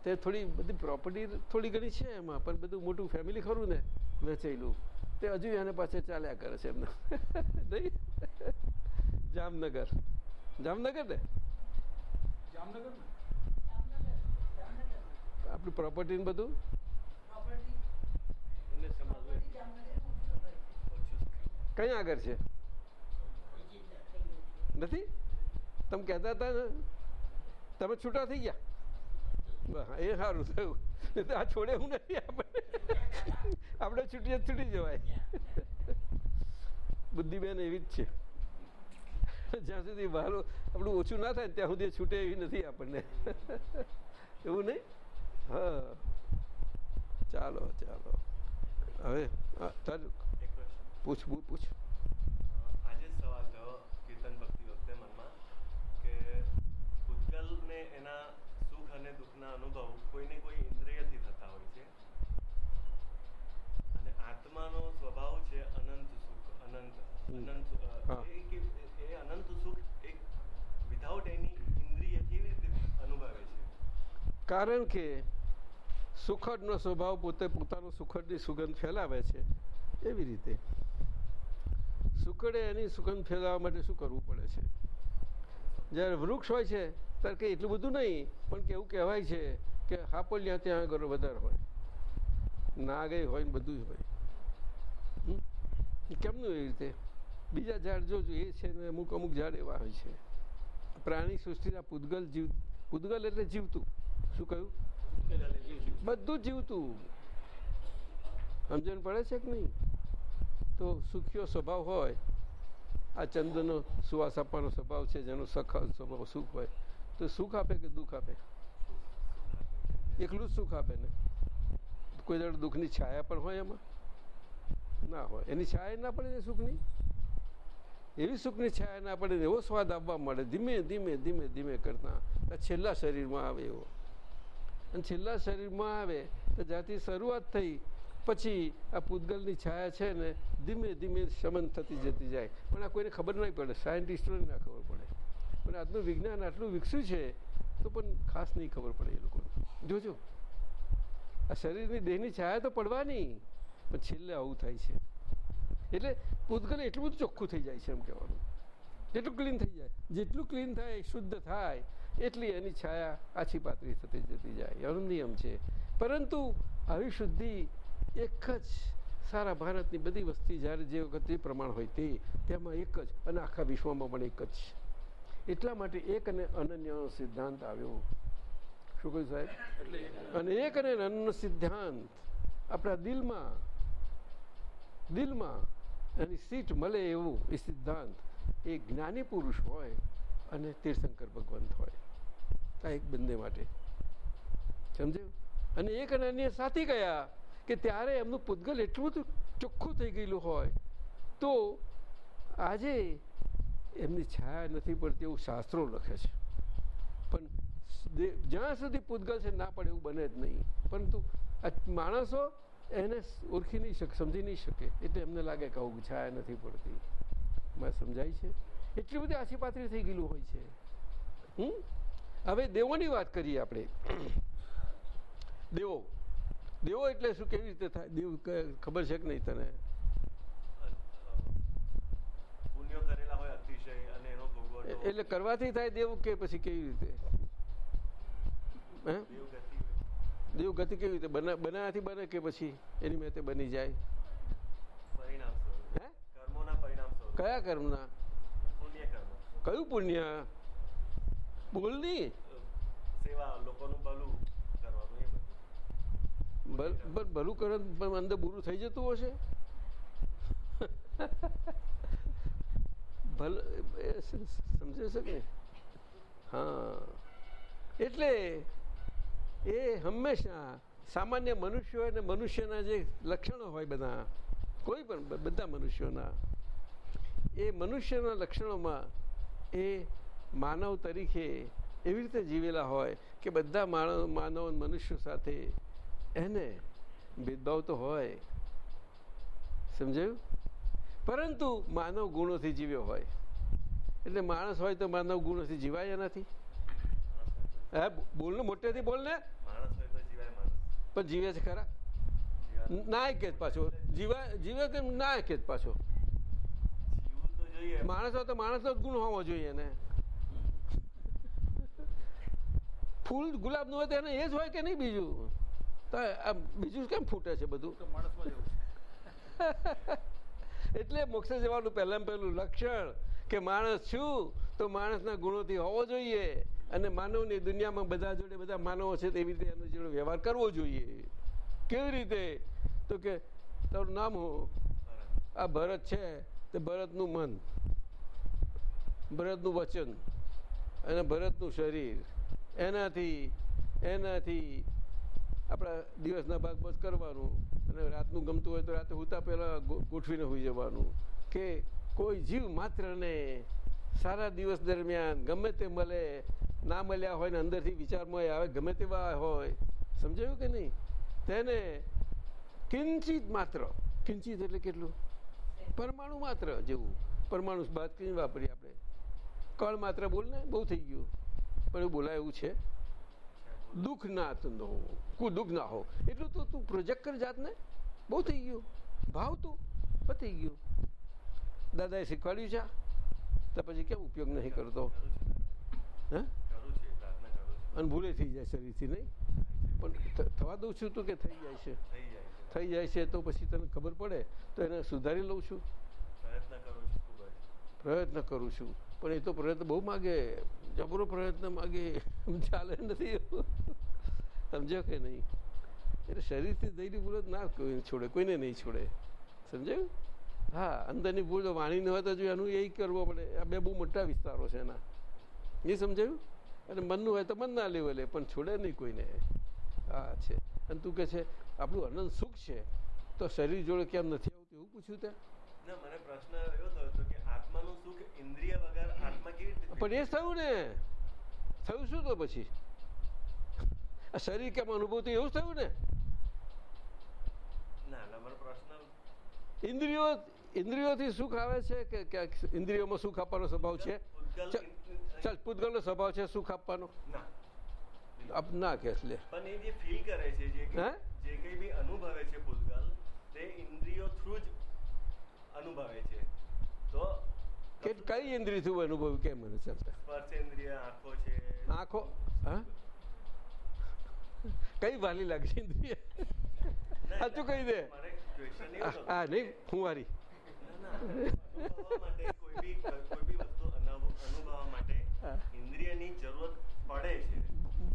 તે થોડી બધી પ્રોપર્ટી થોડી ઘણી છે એમાં પણ બધું મોટું ફેમિલી ખરું ને વેચેલું તે હજુ એને પાસે ચાલ્યા કરે છે એમને. નહીં? જામનગર. જામનગર ને? જામનગર આપણી પ્રોપર્ટી ને બધું? કઈ આગળ છે? નથી? તમે કહેતા હતા ને? તમે છૂટા થઈ ગયા? એ સારું થયું. તો આ છોડે હું નથી આપણે. આપણે છૂટીએ છૂટી જવાય. બુદ્ધિબેન એવી જ છે. જ્યાં સુધી વાલો આપણું ઓછું ના થાય ત્યાં સુધી છૂટે એવી નથી આપણને. એવું નહીં? હા. ચાલો ચાલો. હવે ચાલ. પૂછ પૂછ આજે સવાલ થયો કીર્તન ભક્તિ વખતે મનમાં કે ભૂતકાળને એના સુખ અને દુઃખના અનુભવ કોઈને કોઈ ઇન્દ્રિયથી થતા હોય છે? અને આત્માનો સ્વભાવ છે અનંત સુખ અનંત અનંત એ અનંત સુખ એક વિધાઉટ એની ઇન્દ્રિય કેવી રીતે અનુભવે છે? કારણ કે સુખડનો સ્વભાવ પોતે પોતાનો સુખડની સુગંધ ફેલાવે છે એવી રીતે. સુખડે એની સુગંધ ફેલાવવા માટે શું કરવું પડે છે? જ્યારે વૃક્ષ હોય છે ત્યારે કંઈ એટલું બધું નહીં પણ કેવું કહેવાય છે કે હાપોલિયા ત્યાં આગળ વધારે હોય. ના ગઈ હોય ને બધું જ હોય? કેમનું એવી રીતે? બીજા ઝાડ જોજો એ છે ને અમુક અમુક ઝાડ એવા હોય છે. પ્રાણી સૃષ્ટિના પૂદગલ જીવ પૂદગલ એટલે જીવતું. શું કહ્યું? બધું જીવતું. સમજણ પડે છે કે નહીં? તો સુખ્યો સ્વભાવ હોય. આ ચંદ્રનો સુવાસ આપવાનો સ્વભાવ છે, જેનો સખ સ્વભાવ સુખ હોય. તો સુખ આપે કે દુઃખ આપે? એકલું જ સુખ આપે ને? કોઈ દાડો દુઃખની છાયા પણ હોય એમાં? ના હોય. એની છાયા ના પડે ને સુખની? એવી સુખની છાયા ના પડે ને એવો સ્વાદ આવવા મળે. ધીમે ધીમે ધીમે ધીમે કરતા. છેલ્લા શરીરમાં આવે એવો. અને છેલ્લા શરીરમાં આવે તો જ્યાંથી શરૂઆત થઈ. પછી આ પૂતગલની છાયા છે ને ધીમે ધીમે શમન થતી જતી જાય. પણ આ કોઈને ખબર નહીં પડે, સાયન્ટિસ્ટોને ના ખબર પડે. પણ આજનું વિજ્ઞાન આટલું વિકસ્યું છે, તો પણ ખાસ નહીં ખબર પડે એ લોકોને. જોજો, આ શરીરની દેહની છાયા તો પડવાની, પણ છેલ્લે આવું થાય છે. એટલે પૂતગલ એટલું બધું ચોખ્ખું થઈ જાય છે એમ કહેવાનું. જેટલું ક્લીન થઈ જાય. જેટલું ક્લીન થાય, શુદ્ધ થાય, એટલી એની છાયા આછી પાતળી થતી જતી જાય. એનો નિયમ છે. પરંતુ આવી શુદ્ધિ એક જ સારા ભારતની બધી વસ્તી જ્યારે જે વખત પ્રમાણ હોય તે, તેમાં એક જ અને આખા વિશ્વમાં પણ એક જ એટલા માટે એક અને અનન્યનો સિદ્ધાંત આવ્યો. શું કહ્યું સાહેબ? અને એક અને અનન્ય સિદ્ધાંત આપણા દિલમાં દિલમાં એની સીટ મળે એવું એ સિદ્ધાંત. એ જ્ઞાની પુરુષ હોય અને તીર્થંકર ભગવંત હોય. આ એક બંને માટે. સમજ્યું? અને એક અને અન્ય સાથી ગયા કે ત્યારે એમનું પૂતગલ એટલું બધું ચોખ્ખું થઈ ગયેલું હોય, તો આજે એમની છાયા નથી પડતી એવું શાસ્ત્રો લખે છે. પણ જ્યાં સુધી પૂતગલ છે ના પડે એવું બને જ નહીં. પરંતુ માણસો એને ઓળખી નહીં શકે, સમજી નહીં શકે. એટલે એમને લાગે કે આવું છાયા નથી પડતી. મને સમજાય છે? એટલી બધી આછીપાતરી થઈ ગયેલું હોય છે. હમ? હવે દેવોની વાત કરીએ આપણે. દેવો દેવો એટલે શું કેવી રીતે થાય? દેવ ખબર છે કે નહીં તને? પુણ્યો કરેલા હોય અતિશય અને એનો ભોગવટો એટલે કરવાથી થાય દેવ કે પછી કેવી રીતે? દેવ ગતિ કેવી રીતે? બનાવાથી બને કે પછી એની મેં બની જાય? પરિણામ સ્વરૂપ. હે? કર્મોના પરિણામ સ્વરૂપ. કયા કર્મના? કયું પુણ્ય? બોલ નહીં સેવા લોકોનું ભલું ભલ- કરે પણ અંદર બુરું થઈ જતું હશે? ભલ સમજે છે કે? હા. એટલે એ હંમેશા સામાન્ય મનુષ્યો અને મનુષ્યના જે લક્ષણો હોય બધા, કોઈ પણ બધા મનુષ્યોના, એ મનુષ્યના લક્ષણોમાં એ માનવ તરીકે એવી રીતે જીવેલા હોય કે બધા માનવ મનુષ્યો સાથે એને ભેદભાવ તો હોય. સમજાયું? પરંતુ માનવ ગુણોથી જીવ્યો હોય. એટલે માણસ હોય તો માનવ ગુણોથી જીવાય એનાથી? હા બોલને મોટેથી બોલને. માણસ હોય તો જીવાય માણસ. પણ જીવે છે ખરા? ના કે પાછો. જીવા જીવે કે ના કે પાછો. જોઈએ. માણસ હોય તો માણસનો જ ગુણ હોવો જોઈએ ને. ફૂલ ગુલાબનું હોય તો એને એ જ હોય કે નહીં બીજું? તો બીજું કેમ ફૂટે છે બધું? માણસમાં એટલે મોક્ષે જવાનું પહેલાં પહેલું લક્ષણ કે માણસ છું તો માણસના ગુણોથી હોવો જોઈએ અને માનવની દુનિયામાં બધા જોડે બધા માનવો છે તેવી રીતે એનો જોડે વ્યવહાર કરવો જોઈએ. કેવી રીતે? તો કે તારું નામ હું? આ ભરત છે. તે ભરતનું મન ભરતનું વચન અને ભરતનું શરીર. એનાથી એનાથી આપણા દિવસના ભાગ બસ કરવાનું. અને રાતનું ગમતું હોય તો રાતે હુતા પહેલાં ગોઠવીને હોઈ જવાનું. કે કોઈ જીવ માત્રને સારા દિવસ દરમિયાન ગમે તે મળે, ના મળ્યા હોય ને અંદરથી વિચારમાં આવે, ગમે તેવા હોય. સમજાયું કે નહીં? તેને કિંચિત માત્ર, કિંચિત એટલે કેટલું? પરમાણુ માત્ર જેવું. પરમાણુ બાદ કઈ વાપરીએ આપણે. કળ માત્ર બોલ ને બહુ થઈ ગયું. પણ એવું બોલાય એવું છે. દુઃખ ના તંદો કોઈ દુઃખ ના હો એટલું તો તું પ્રોજેક્ટ કર જાતને. બહુ થઈ ગયું. ભાવ તું પતી ગયું. દાદાએ શીખવાડ્યું છે? તો પછી કેમ ઉપયોગ નહીં કરતો? હે? અને ભૂલે થઈ જાય શરીરથી નહીં? પણ થવા દઉં છું તો કે થઈ જાય છે? થઈ જાય છે થઈ જાય છે તો પછી તને ખબર પડે. તો એને સુધારી લઉં છું. પ્રયત્ન કરું છું. પણ એ તો પ્રયત્ન બહુ માગે. જબરો પ્રયત્ન માગે. ચાલે નથી સમજો કે નહીં? એટલે શરીરથી દઈને ભૂલો ના કોઈ છોડે, કોઈને નહીં છોડે. સમજાયું? હા, અંદરની ભૂલ વાણીને હોય તો જો એનું એ કરવો પડે. આ બે બહુ મોટા વિસ્તારો છે એના. એ સમજાયું? અને મનનું હોય તો મનના લેવલે, પણ છોડે નહીં કોઈને. હા, છે. અને તું કે છે, આપણું અનંત સુખ છે. તો શરીર જોડે કેમ નથી આવતું? એવું પૂછ્યું તે મને પ્રશ્ન એવો થયો હતો કે આત્માનું સુખ ઇન્દ્રિય વગર આત્મા કેવી રીતે પણ એ થયું ને? થયું શું તો પછી? આ શરીર કેમ અનુભૂતિ એવું થયું ને? ઇન્દ્રિયો ઇન્દ્રિયોથી સુખ આવે છે કે ક્યાંક ઇન્દ્રિયોમાં સુખ આપવાનો સ્વભાવ છે? ચાલ પૂતગલનો સ્વભાવ છે સુખ આપવાનો? ના. કે લે પણ એ જે ફીલ કરે છે જે જે કંઈ બી અનુભવે છે પૂતગલ તે ઇન્દ્રિયો થ્રુ જ અનુભવે છે. તો કે કઈ ઇન્દ્રિયથી અનુભવ કેમ મને સમજાય આંખો હા? કઈ વાલી લાગશે ઇન્દ્રિય? સાચું કહી દે. હા નહીં હા. છે.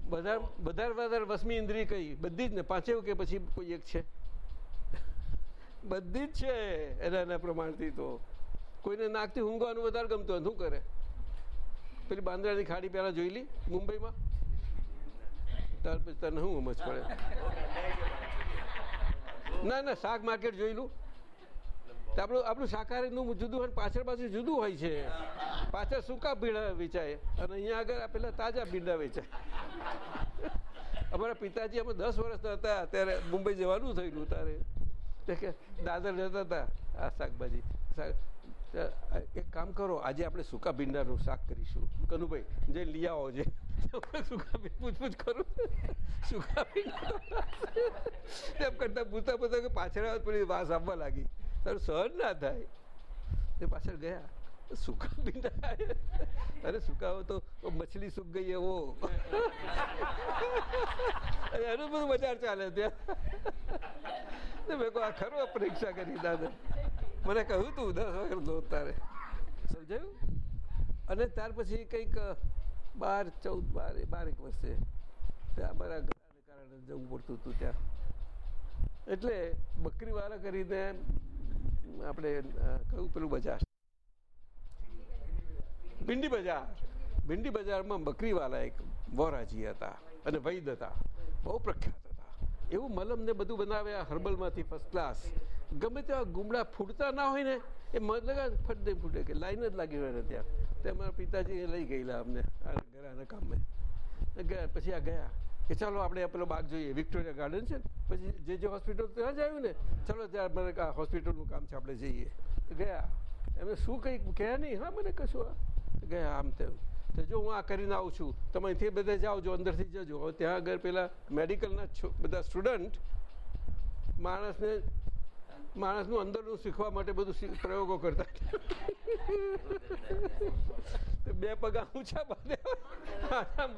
બધા વધારે વધારે વસમી ઇન્દ્રિય કઈ? બધી જ ને? પાંચેવ કે પછી કોઈ એક છે? બધી જ છે એના એના પ્રમાણથી તો. કોઈને નાકથી ઊંઘવાનું વધારે ગમતું શું કરે? પેલી બાંદ્રાની ખાડી પહેલાં જોઈ લી, મુંબઈમાં? ત્યાર પછી તને શું સમજ પડે? ના ના, શાક માર્કેટ જોયેલું તો આપણું આપણું શાકાહારીનું જુદું હોય ને પાછળ પાછળ જુદું હોય છે. પાછળ સૂકા ભીડા વેચાય. અને અહીંયા આગળ પેલા તાજા ભીંડા વેચાય. અમારા પિતાજી અમે દસ વર્ષના હતા, ત્યારે મુંબઈ જવાનું થયેલું તારે. દાદર જતા હતા આ શાકભાજી. એક કામ કરો, આજે આપણે સૂકા ભીંડાનું શાક કરીશું. કનુભાઈ, જે લઈ આવો છે સૂકા કરું. સૂકા ભીંડા. એમ કરતા પૂછતા પૂછતા કે પાછળ પેલી વાસ આવવા લાગી. તારું સહન ના થાય. તે પાછળ ગયા. સૂકા ભીંડા. અરે સુકાવો તો મછલી સૂક ગઈ એવો. એનું બધું બજાર ચાલે ત્યાં. મેં કહું આ ખરું પરીક્ષા કરી, દાદા? મને કહ્યું તું દસ વગર લો તારે. સમજાયું? અને ત્યાર પછી કંઈક બાર, ચૌદ, બાર બારેક વર્ષે ત્યાં અમારા ગળાને કારણે જવું પડતું હતું ત્યાં. એટલે બકરીવાળા કરીને આપણે કયું પેલું બજાર? ભીંડી બજાર. ભીંડી બજારમાં બકરીવાળા એક વોરાજી હતા અને વૈદ હતા. બહુ પ્રખ્યાત હતા. એવું મલમને બધું બનાવ્યા, હર્બલમાંથી ફર્સ્ટ ક્લાસ ગમે તેવા ગુમડા ફૂટતા ના હોય ને, એ મધ લગા ફટ દે ફૂટે કે લાઈન જ લાગી હોય ને ત્યાં. તે અમારા પિતાજી લઈ ગયેલા અમને ઘરાના કામે. ગયા, પછી આ ગયા. કે ચાલો આપણે પેલો બાગ જોઈએ, વિક્ટોરિયા ગાર્ડન છે પછી જે જે હોસ્પિટલ ત્યાં જ આવ્યું ને, ચાલો ત્યાં મને આ હોસ્પિટલનું કામ છે, આપણે જઈએ. ગયા. એમને શું કંઈ કહે નહીં, હા, મને કશું આ ગયા આમ તેમ. તો જો હું આ કરીને આવું છું, તમે અહીંથી બધા જાઓ, જો અંદરથી જજો. ત્યાં આગળ પેલા મેડિકલના બધા સ્ટુડન્ટ માણસને માણસનું અંદરનું શીખવા માટે બધું પ્રયોગો કરતા. બે પગા ઊંચા બાંધે.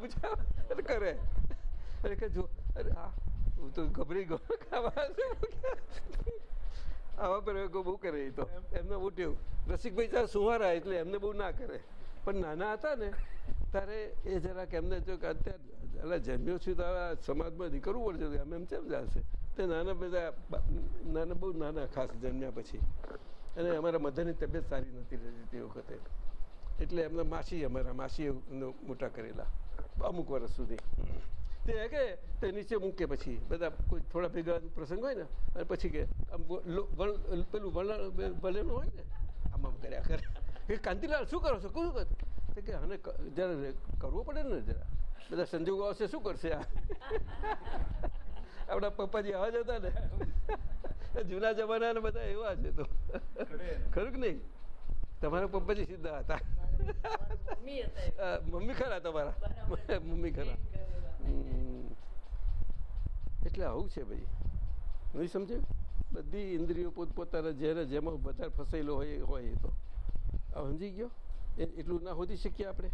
ઊંચા કરે. અરે કે જો, અરે આ, હું તો ગભરી ગયો. આવા પ્રયોગો બહુ કરે એ તો. એમને બહુ ટેવ રસિકભાઈ ત્યાં સુવારા એટલે એમને બહુ ના કરે. પણ નાના હતા ને, ત્યારે એ જરાક એમને જો કે અત્યારે એટલે જન્મ્યો છું તો સમાજમાં નીકળવું પડશે એમ એમ કેમ ચાલશે તે નાના બધા નાના બહુ નાના ખાસ જન્મ્યા પછી. અને અમારા મધરની તબિયત સારી નથી રહેતી તે વખતે. એટલે એમના માસી અમારા માસીએ મોટા કરેલા, અમુક વર્ષ સુધી. તે કે તે નીચે મૂકે પછી. બધા કોઈ થોડા ભેગા પ્રસંગ હોય ને, અને પછી કે આમ પેલું વલણ ભલેનું હોય ને, આમ આમ કર્યા કરે. એ કાંતિલાલ શું કરો છો? શું કરો કે આને જરા કરવું પડે ને જરા. બધા સંજોગો આવશે, શું કરશે આ? આપણા પપ્પાજી આવા જ હતા ને? જૂના જમાના બધા એવા છે તો. ખરું કે નહીં? તમારા પપ્પાજી સીધા હતા. મમ્મી હતા અ, મમ્મી ખરા તમારા? મમ્મી ખરા. એટલે આવું છે ભાઈ. નહીં સમજ્યું? બધી ઇન્દ્રિયો પોતપોતાના જ્યારે જેમાં વધારે ફસાયેલો હોય એ હોય એ તો. આ સમજી ગયો? એ એટલું ના હોતી શકીએ આપણે?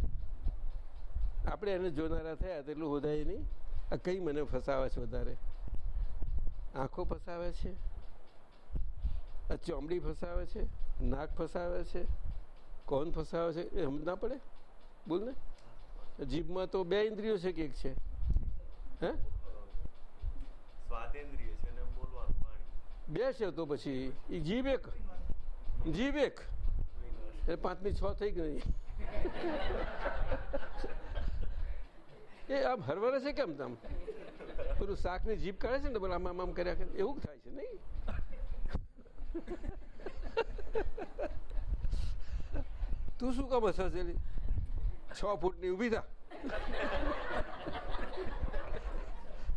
આપણે એને જોનારા થયા તો એટલું હોધાય નહીં. આ કઈ મને ફસાવે છે વધારે? આંખો ફસાવે છે આ ચોમડી ફસાવે છે નાક ફસાવે છે કોન ફસાવે છે એ સમજ ના પડે? બોલ ને. જીભમાં તો બે ઇન્દ્રિયો છે કે એક છે? હે? સ્વાદેન્દ્રિય છે અને બોલવાનું બે છે તો પછી એ જીભ એક. જીભ એક. એટલે પાંચમી છ થઈ ગઈ. એ આમ હરવાના છે કેમ તમે પેલું શાકની જીભ કાઢે છે ને બોલા આમ આમ કર્યા કરે. એવું થાય છે નહીં? તું શું કામ હસાશેલી છ ફૂટની ઊભી થા.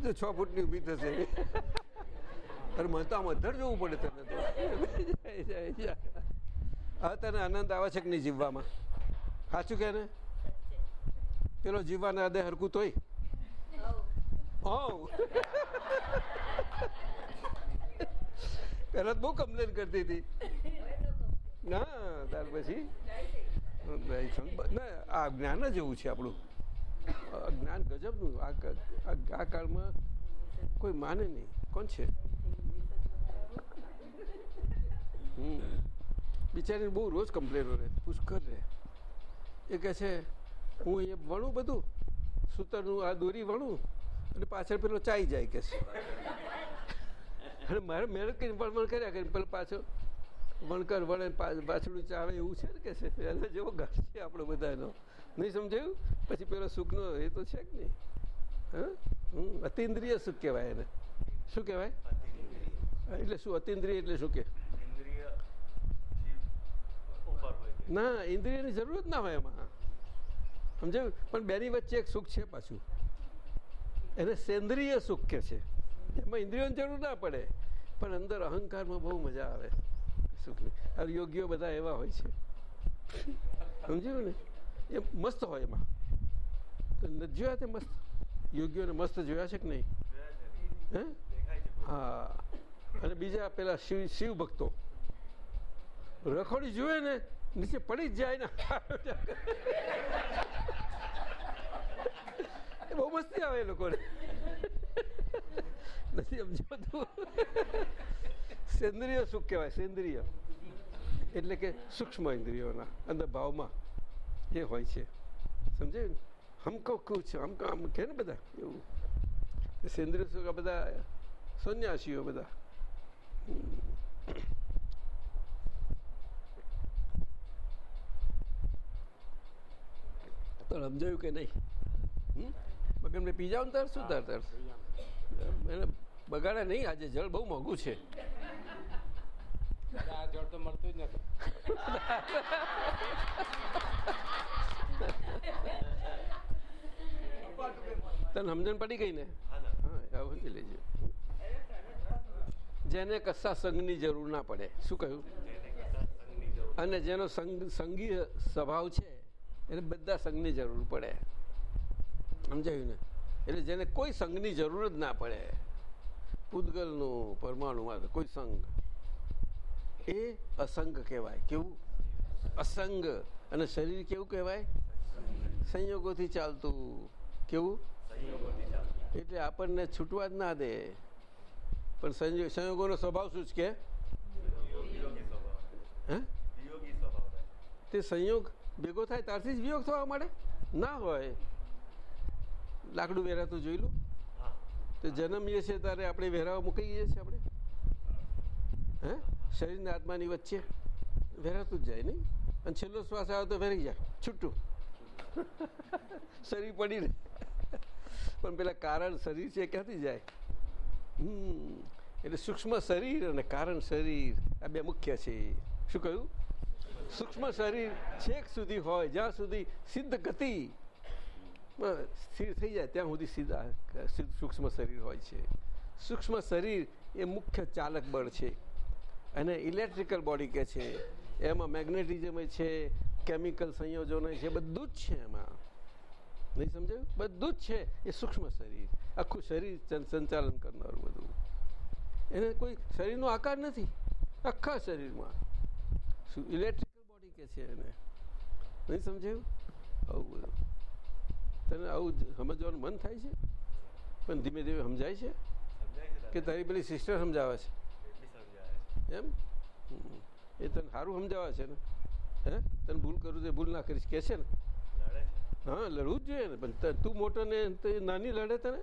જો છ ફૂટની ઊભી થશે અરે મને આમ અધર જોવું પડે તને તો. હા, તને આનંદ આવે છે કે નહીં જીવવામાં? સાચું કે ને? પેલો જીવવાના હૃદય હરકું તોય? હોવ. પહેલાં બહુ કમ્પ્લેન કરતી હતી. ના, ત્યાર પછી? આ જ્ઞાન જ એવું છે આપણું. જ્ઞાન ગજબનું. આ કાળમાં કોઈ માને નહીં. કોણ છે? બિચારીને બહુ રોજ કમ્પ્લેનો રહે પુષ્કર રહે એ કહે છે હું એ વણું બધું સૂતરનું આ દોરી વણું અને પાછળ પેલો ચાઈ જાય કે અને મારે મહેનત કરીને વણવણ કર્યા કરીને પેલો પાછો વણકર વણે પાછળું ચાવે એવું છે ને કે છે? એના જેવો ઘર છે આપણો બધાનો. નહીં સમજાયું? પછી પેલો સુખનો એ તો છે કે નહીં. હા? હમ અતિન્દ્રિય સુખ કહેવાય એને. શું કહેવાય? એટલે શું અતિન્દ્રિય એટલે શું કે. ના ઇન્દ્રિયની જરૂર જ ના હોય એમાં. સમજાયું? પણ બેની વચ્ચે એક સુખ છે પાછું. એને સેન્દ્રિય સુખ કે છે. એમાં ઇન્દ્રિયોની જરૂર ના પડે. પણ અંદર અહંકારમાં બહુ મજા આવે. સુખની. આ યોગ્યો બધા એવા હોય છે. સમજ્યું ને? એ મસ્ત હોય એમાં. તો જોયા તે મસ્ત? યોગ્યોને મસ્ત જોયા છે કે નહીં? હે? હા. અને બીજા પેલા શિવ શિવ ભક્તો. રખોડી જુએ ને, નીચે પડી જ જાય ને. બહુ મસ્તી આવે એ લોકોને. નથી સમજાતું. સેન્દ્રિય સુખ કહેવાય, સેન્દ્રિય. એટલે કે સૂક્ષ્મ ઇન્દ્રિયોના અંદર ભાવમાં એ હોય છે. સમજાયું ને? હમકો છે હમકો આમ કહે ને બધા? એવું. સેન્દ્રિય સુખ આ બધા સંન્યાસીઓ બધા. તો સમજાયું કે નહીં? મગન મેં પી જાવ ને તાર? શું તાર તાર? એને બગાડે નહીં આજે જળ બહુ મોંઘું છે. જળ તો મળતું જ નથી. તને સમજણ પડી ગઈ ને? હા સમજી લેજે. જેને કશા સંઘની જરૂર ના પડે. શું કહ્યું? અને જેનો સંગ સંઘીય સ્વભાવ છે એને બધા સંઘની જરૂર પડે. સમજાયું ને? એટલે જેને કોઈ સંઘની જરૂર જ ના પડે પૂદગલનું પરમાણુમાં કોઈ સંઘ. એ અસંગ કહેવાય. કેવું? અસંગ અને શરીર કેવું કહેવાય? સંયોગોથી ચાલતું. કેવું? એટલે આપણને છૂટવા જ ના દે. પણ સંયોગ સંયોગોનો સ્વભાવ શું છે કે. તે સંયોગ ભેગો થાય, ત્યારથી જ વિયોગ થવા માંડે? ના હોય. લાકડું વેરાતું લું. તો જન્મીએ છીએ ત્યારે આપણે વેરાવા મૂકી જઈએ છીએ આપણે. હે? શરીરના આત્માની વચ્ચે વેરાતું જ જાય નહીં. અને છેલ્લો શ્વાસ આવે તો વેરી જાય. છૂટું. શરીર પડી રહે. પણ પેલા કારણ શરીર છે ક્યાંથી જાય? હમ. એટલે સૂક્ષ્મ શરીર અને કારણ શરીર આ બે મુખ્ય છે. શું કહ્યું? સૂક્ષ્મ શરીર છેક સુધી હોય, જ્યાં સુધી સિદ્ધ ગતિ બસ સ્થિર થઈ જાય ત્યાં સુધી સીધા સૂક્ષ્મ શરીર હોય છે. સૂક્ષ્મ શરીર એ મુખ્ય ચાલક બળ છે. અને ઇલેક્ટ્રિકલ બોડી કે છે, એમાં મેગ્નેટિઝમ છે કેમિકલ સંયોજનો છે બધું જ છે એમાં. નહીં સમજાયું? બધું જ છે. એ સૂક્ષ્મ શરીર, આખું શરીર સંચાલન કરનારું બધું. એને કોઈ શરીરનો આકાર નથી. આખા શરીરમાં. ઇલેક્ટ્રિકલ બોડી કે છે એને? નહીં સમજાયું? આવું બધું. તને આવું સમજવાનું મન થાય છે? પણ ધીમે ધીમે સમજાય છે? કે તારી પેલી સિસ્ટર સમજાવે છે? એમ? એ તને સારું સમજાવે છે ને? હે? તને ભૂલ કરું તો ભૂલ ના કરીશ કે છે ને? હા લડવું જ જોઈએ ને પણ તું મોટો ને તો નાની લડે તને?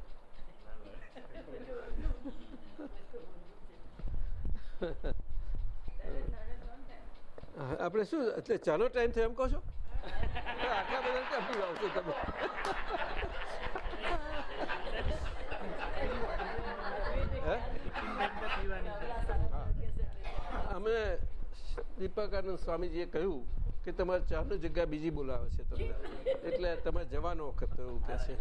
આપણે શું એટલે ચાનો ટાઈમ થયો એમ કહો છો? આટલા બધા કેમ પીવાઓ તમે. અમે દીપકાનંદ સ્વામીજીએ કહ્યું કે તમારે ચાની જગ્યા બીજી બોલાવે છે તમને એટલે તમે જવાનો વખત એવું કે છે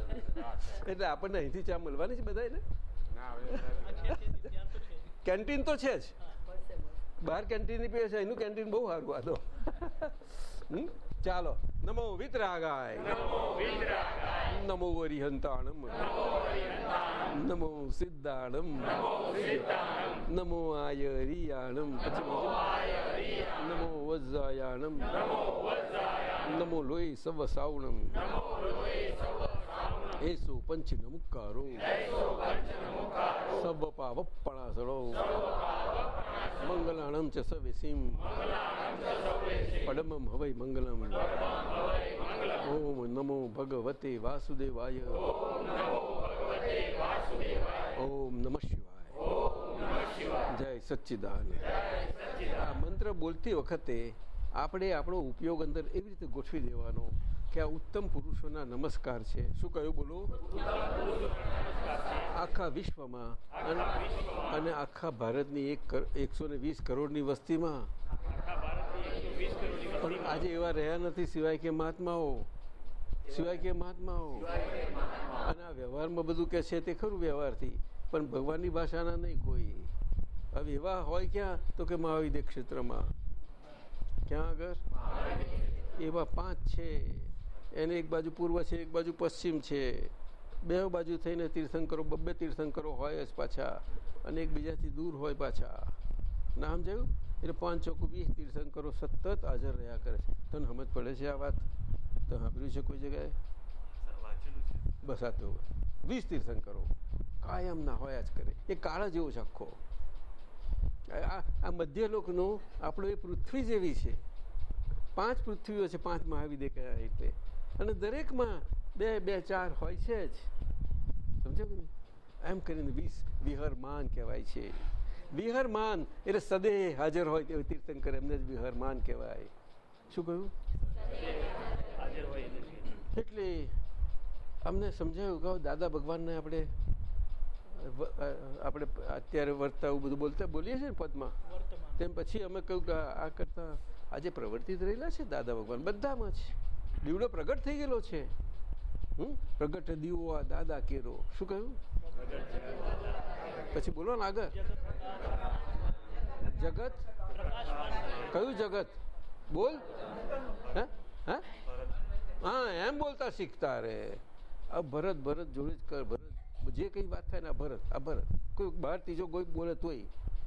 એટલે આપણને અહીંથી ચા મળવાની છે બધાને કેન્ટીન તો છે જ બહાર કેન્ટીન પીએ છે એનું કેન્ટીન બહુ સારું આ તો હમ? ચાલો. નમો વિતરાગાય. નમો હરિહંતાણમ નમો સિદ્ધાણમ. નમો આયરિયાણમ. પછી બીજું? નમો વજ્રાયાણમ. નમો લોહી સવ સાવણમ એસો પંચ નમુકારો સબ પાવપણાસળો મંગલાણમ ચ સવિસીમ પડમમ હવૈ મંગલમ. ઓમ નમો ભગવતે વાસુદેવાય. ઓમ નમઃ શિવાય. જય સચ્ચિદાન આ મંત્ર બોલતી વખતે આપણે આપણો ઉપયોગ અંદર એવી રીતે ગોઠવી દેવાનો કે આ ઉત્તમ પુરુષોના નમસ્કાર છે. શું કહ્યું બોલો? આખા વિશ્વમાં અને- આખા ભારતની એક એકસો ને વીસ કરોડની વસ્તીમાં. પણ આજે એવા રહ્યા નથી સિવાય કે મહાત્માઓ. સિવાય કે મહાત્માઓ. અને આ વ્યવહારમાં બધું કે છે તે ખરું વ્યવહારથી, પણ ભગવાનની ભાષાના નહીં કોઈ. હવે એવા હોય ક્યાં તો કે મહાવિદ્ય ક્ષેત્રમાં. ક્યાં આગળ? એવા પાંચ છે. એને એક બાજુ પૂર્વ છે, એક બાજુ પશ્ચિમ છે. બે બાજુ થઈને તીર્થંકરો, બબ્બે તીર્થંકરો હોય જ પાછા અને એકબીજાથી દૂર હોય પાછા. ના સમજાયું? એટલે પાંચ ચોખ્ખું વીસ તીર્થંકરો સતત હાજર રહ્યા કરે છે. તને સમજ પડે છે આ વાત? તો સાંભળ્યું છે કોઈ જગ્યાએ? બસ આ તો વીસ તીર્થંકરો કાયમ ના હોય જ કરે. એ કાળ જેવો છે આખો. આ મધ્ય લોકનું આપણું એ પૃથ્વી જેવી છે. પાંચ પૃથ્વીઓ છે, પાંચ મહાવિદ્ય કયા એટલે. અને દરેકમાં બે બે ચાર હોય છે જ. સમજો કે એમ કરીને વીસ વિહરમાન કહેવાય છે. વિહરમાન એટલે સદે હાજર હોય તેવું તીર્થંકર એમને જ વિહરમાન કહેવાય. શું કહ્યું? એટલે અમને સમજાયું કે દાદા ભગવાનને આપણે આપણે અત્યારે વર્તા એવું બધું બોલતા બોલીએ છીએ ને પદમાં? તેમ પછી અમે કહ્યું કે આ કરતા આજે પ્રવર્તિત રહેલા છે દાદા ભગવાન. બધામાં જ. દીવડો પ્રગટ થઈ ગયેલો છે. હમ? પ્રગટ દીવો આ દાદા કેરો. શું કહ્યું? પછી બોલો ને આગળ. જગત? કયું જગત? બોલ. હે? હે? હા, એમ બોલતા શીખતા રે. આ ભરત ભરત જોડે જ કર, ભરત. જે કઈ વાત થાય ને આ ભરત આ ભરત. કોઈ બહાર ત્રીજો કોઈ બોલે તોય.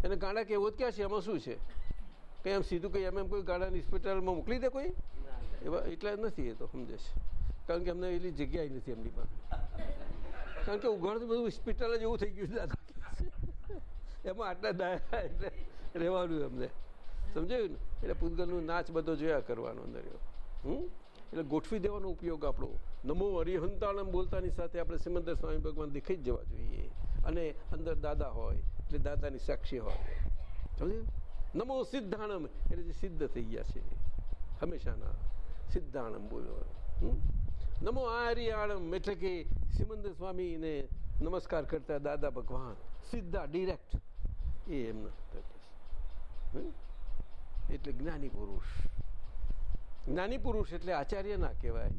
એને ગાડા કેવો જ ક્યાં છે? એમાં શું છે? કંઈ એમ સીધું કંઈ એમ એમ કોઈ ગાડાની હોસ્પિટલમાં મોકલી દે કોઈ? એવા એટલા નથી એ તો, સમજે કારણ કે અમને એટલી જગ્યાએ નથી એમની પાસે. કારણ કે ઉઘાડતું બધું હોસ્પિટલ જ એવું થઈ ગયું દાદા એમાં આટલા દાયા એટલે રહેવાનું એમને. સમજાયું ને? એટલે પૂતગલનું નાચ બધો જોયા કરવાનો અંદર હમ? એટલે ગોઠવી દેવાનો ઉપયોગ આપણો. નમો હરિહંતાણમ બોલતાની સાથે આપણે સિમંદર સ્વામી ભગવાન દેખાઈ જ જવા જોઈએ. અને અંદર દાદા હોય, એટલે દાદાની સાક્ષી હોય. સમજ્યું? નમો સિદ્ધાણમ એટલે જે સિદ્ધ થઈ ગયા છે. હંમેશાના. સિદ્ધાણમ બોલો? નમો આર્યાણમ એટલે કે સિમંદર સ્વામીને નમસ્કાર કરતા દાદા ભગવાન સીધા ડિરેક્ટ એ એમના? એટલે જ્ઞાની પુરુષ. જ્ઞાની પુરુષ એટલે આચાર્ય ના કહેવાય.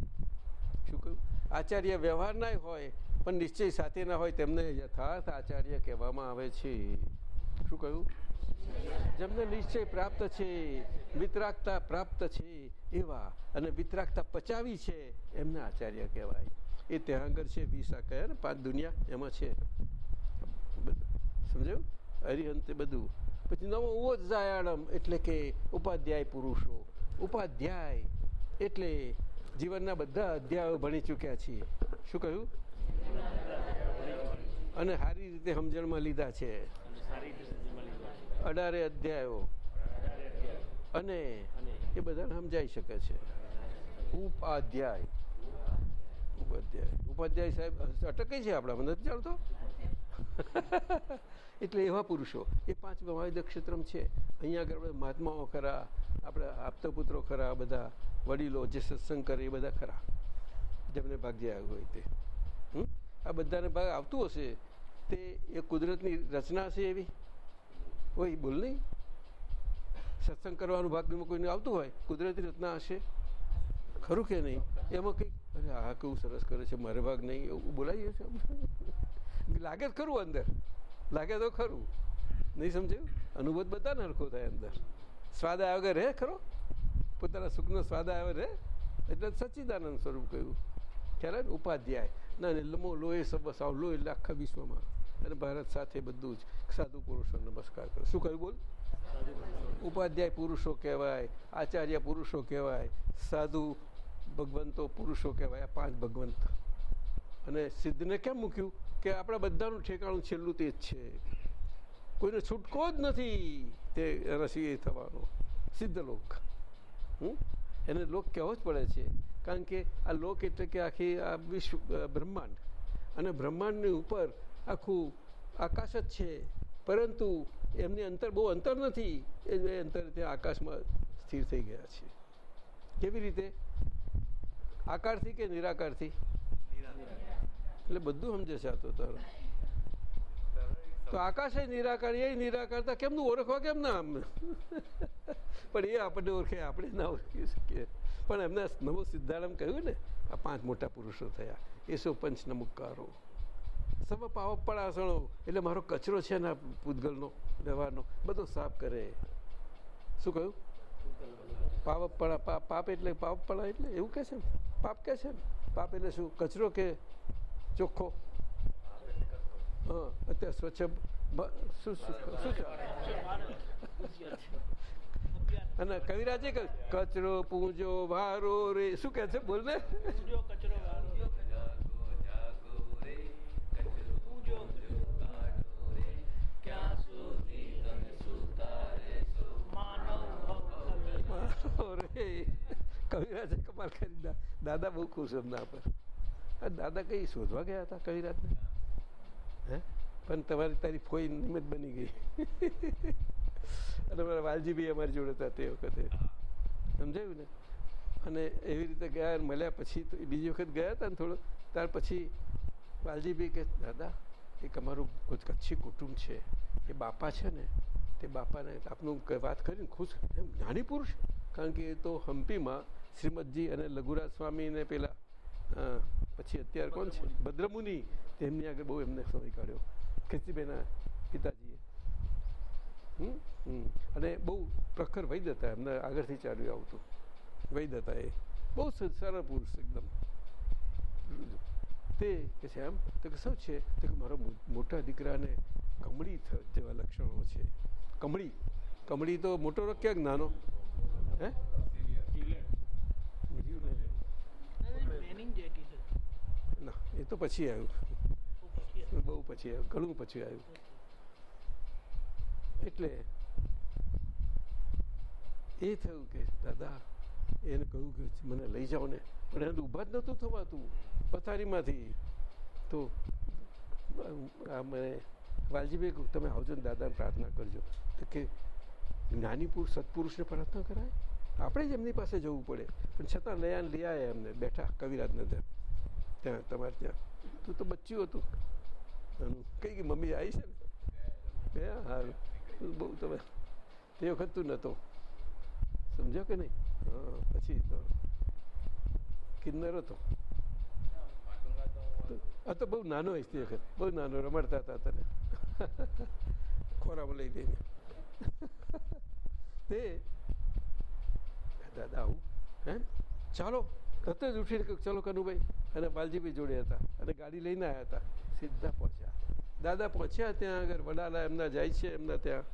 શું કહ્યું? આચાર્ય વ્યવહારના હોય, પણ નિશ્ચય સાથે ના હોય, તેમને યથાર્થ આચાર્ય કહેવામાં આવે છે. શું કહ્યું? જેમને નિશ્ચય પ્રાપ્ત છે, વિતરાગતા પ્રાપ્ત છે એવા અને વિતરાગતા પચાવી છે એમને આચાર્ય કહેવાય. એ ત્યાં આગળ છે વીસ આ પાંચ દુનિયા એમાં છે. સમજાયું? હરિહંતે બધું. પછી નવો ઓજાયાણમ એટલે કે ઉપાધ્યાય પુરુષો. ઉપાધ્યાય એટલે જીવનના બધા અધ્યાયો ભણી ચૂક્યા છીએ. શું કહ્યું? અને સારી રીતે સમજણમાં લીધા છે. અઢારે અધ્યાયો. અને એ બધાને સમજાઈ શકે છે. ઉપાધ્યાય. ઉપાધ્યાય. ઉપાધ્યાય સાહેબ, અટકે છે આપણા મને નથી જાણતો એટલે એવા પુરુષો. એ પાંચ મહાવિદ્ય ક્ષેત્રમ છે. અહીંયા આગળ મહાત્માઓ ખરા, આપણા આપતપુત્રો ખરા, બધા વડીલો, જે સત્સંગ કરે, એ બધા ખરા. જેમને ભાગ્ય હોય તે? આ બધાને ભાગ આવતું હશે. તે એ કુદરતની રચના છે એવી? ઓય બોલ નહીં. સત્સંગ કરવાનું ભાગ્યમાં કોઈને આવતું હોય, કુદરતી રચના હશે. ખરું કે નહીં? એમાં કંઈક, અરે આ કેવું સરસ કરે છે, મારે ભાગ નહીં, એવું બોલાવીએ છે લાગે જ ખરું અંદર. લાગે તો ખરું. નહીં સમજાયું? અનુભવ બધાને હરખો થાય અંદર. સ્વાદ આવ્યો કે રહે ખરો? પોતાના સુખનો સ્વાદ આવ્યો રહે એટલે સચ્ચિદાનંદ સ્વરૂપ કહ્યું. ખ્યાલ ઉપાધ્યાય. ને લમો લોહી સબસ આવ, લો, એટલે આખા વિશ્વમાં. અને ભારત સાથે બધું જ સાધુ પુરુષો નમસ્કાર કરો. શું કહ્યું બોલ? ઉપાધ્યાય પુરુષો કહેવાય, આચાર્ય પુરુષો કહેવાય, સાધુ ભગવંતો પુરુષો કહેવાય, આ પાંચ ભગવંત. અને સિદ્ધને કેમ મૂક્યું? કે આપણા બધાનું ઠેકાણું છેલ્લું તે જ છે. કોઈને છૂટકો જ નથી તે રસી થવાનો. સિદ્ધ લોક. હમ? એને લોક કહેવો જ પડે છે. કારણ કે આ લોક એટલે કે આખી આ વિશ્વ, બ્રહ્માંડ. અને બ્રહ્માંડની ઉપર આખું આકાશ જ છે. પરંતુ એમની અંતર બહુ અંતર નથી. એ બે અંતર ત્યાં આકાશમાં સ્થિર થઈ ગયા છે. કેવી રીતે? આકારથી કે નિરાકારથી? એટલે બધું સમજે છે આ તો તારો. તો આકાશ એ નિરાકાર, એ નિરાકારતા કેમનું ઓળખવા કેમ ના આમ? પણ એ આપણને ઓળખે, આપણે ના ઓળખી શકીએ. પણ એમને નવો સિદ્ધાંત કહ્યું ને, આ પાંચ મોટા પુરુષો થયા. એસો પંચ નમુકારો સબ પાવપણાસણો એટલે મારો કચરો છે ને પૂતગલનો, વ્યવહારનો. બધો સાફ કરે. શું કહ્યું? પાપ પાપ એટલે પાવપણા એટલે એવું કે છે ને? પાપ કે છે ને? પાપ એટલે શું? કચરો કે ચોખ્ખો? હા, અત્યારે સ્વચ્છ શું શું અને કવિરાજે કચરો પૂંજો વારો રે. શું કહે છે? બોલ ને. કચરો કવિરાજે કમાલ કરી દાદા બહુ ખુશ એમના પર. દાદા કઈ શોધવા ગયા હતા કવિરાજને? હે? પણ તમારી તારી ફોઈ નિમિત્ત બની ગઈ. અને મારા વાલજીભાઈ અમારી જોડે હતા તે વખતે. સમજાયું ને? અને એવી રીતે ગયા મળ્યા પછી બીજી વખત ગયા હતા ને થોડો, ત્યાર પછી વાલજીભાઈ કે, દાદા, એક અમારું કચ્છી કુટુંબ છે. એ બાપા છે ને, તે બાપાને આપનું વાત કરીને ખુશ, એમ જ્ઞાની પુરુષ? કારણ કે એ તો હમ્પીમાં શ્રીમદજી અને લઘુરાજ સ્વામી ને પેલા પછી અત્યારે કોણ છે? ભદ્રમુનિ. તેમની આગળ બહુ એમને સમય કાઢ્યો. કીર્તિબેના પિતાજીએ. અને બહુ પ્રખર વૈદ હતા. એમને આગળથી ચાલ્યું આવતું. વૈદ હતા એ. બહુ સારા પુરુષ એકદમ. તે કે છે એમ? તો કે શું છે? તો કે મારો મોટા દીકરાને કમળી જેવા લક્ષણો છે. કમળી. કમળી તો મોટો ક્યાંક નાનો? હે? બીજું ને. એ તો પછી આવ્યું. બહુ પછી આવ્યું, ઘણું પછી આવ્યું. એટલે એ થયું કે, દાદા, એને કહ્યું કે મને લઈ જાઓ ને. પણ એને ઊભા જ નહોતું થવાતું, પથારીમાંથી. તો આ મને વાલજીભાઈ તમે આવજો ને દાદાને પ્રાર્થના કરજો. તો કે જ્ઞાની પુરુષ સત્પુરુષને પ્રાર્થના કરાય? આપણે જ એમની પાસે જવું પડે. પણ છતાં લયા લઈ આવ્યા એમને, બેઠા કવિરાજને ત્યાં ત્યાં તમારે ત્યાં. તું તો બચ્યું હતું. કઈ ગઈ મમ્મી આવી છે ને? હે, હારું. બહુ તમે, તે વખત તું નહોતો સમજો કે નહીં? હા, પછી તો કિન્નર હતો. આ તો બહુ નાનો હશે તે વખત. બહુ નાનો, રમાડતા હતા તને. ખોરામાં લઈ લઈને. તે દાદા આવું હે? ચાલો તરત જ ઉઠીને ચાલો કનુભાઈ. અને બાલજીભાઈ જોડે હતા અને ગાડી લઈને આવ્યા હતા, સીધા પહોંચ્યા. દાદા પહોંચ્યા ત્યાં આગળ, વડાલા એમના જાય છે, એમના ત્યાં.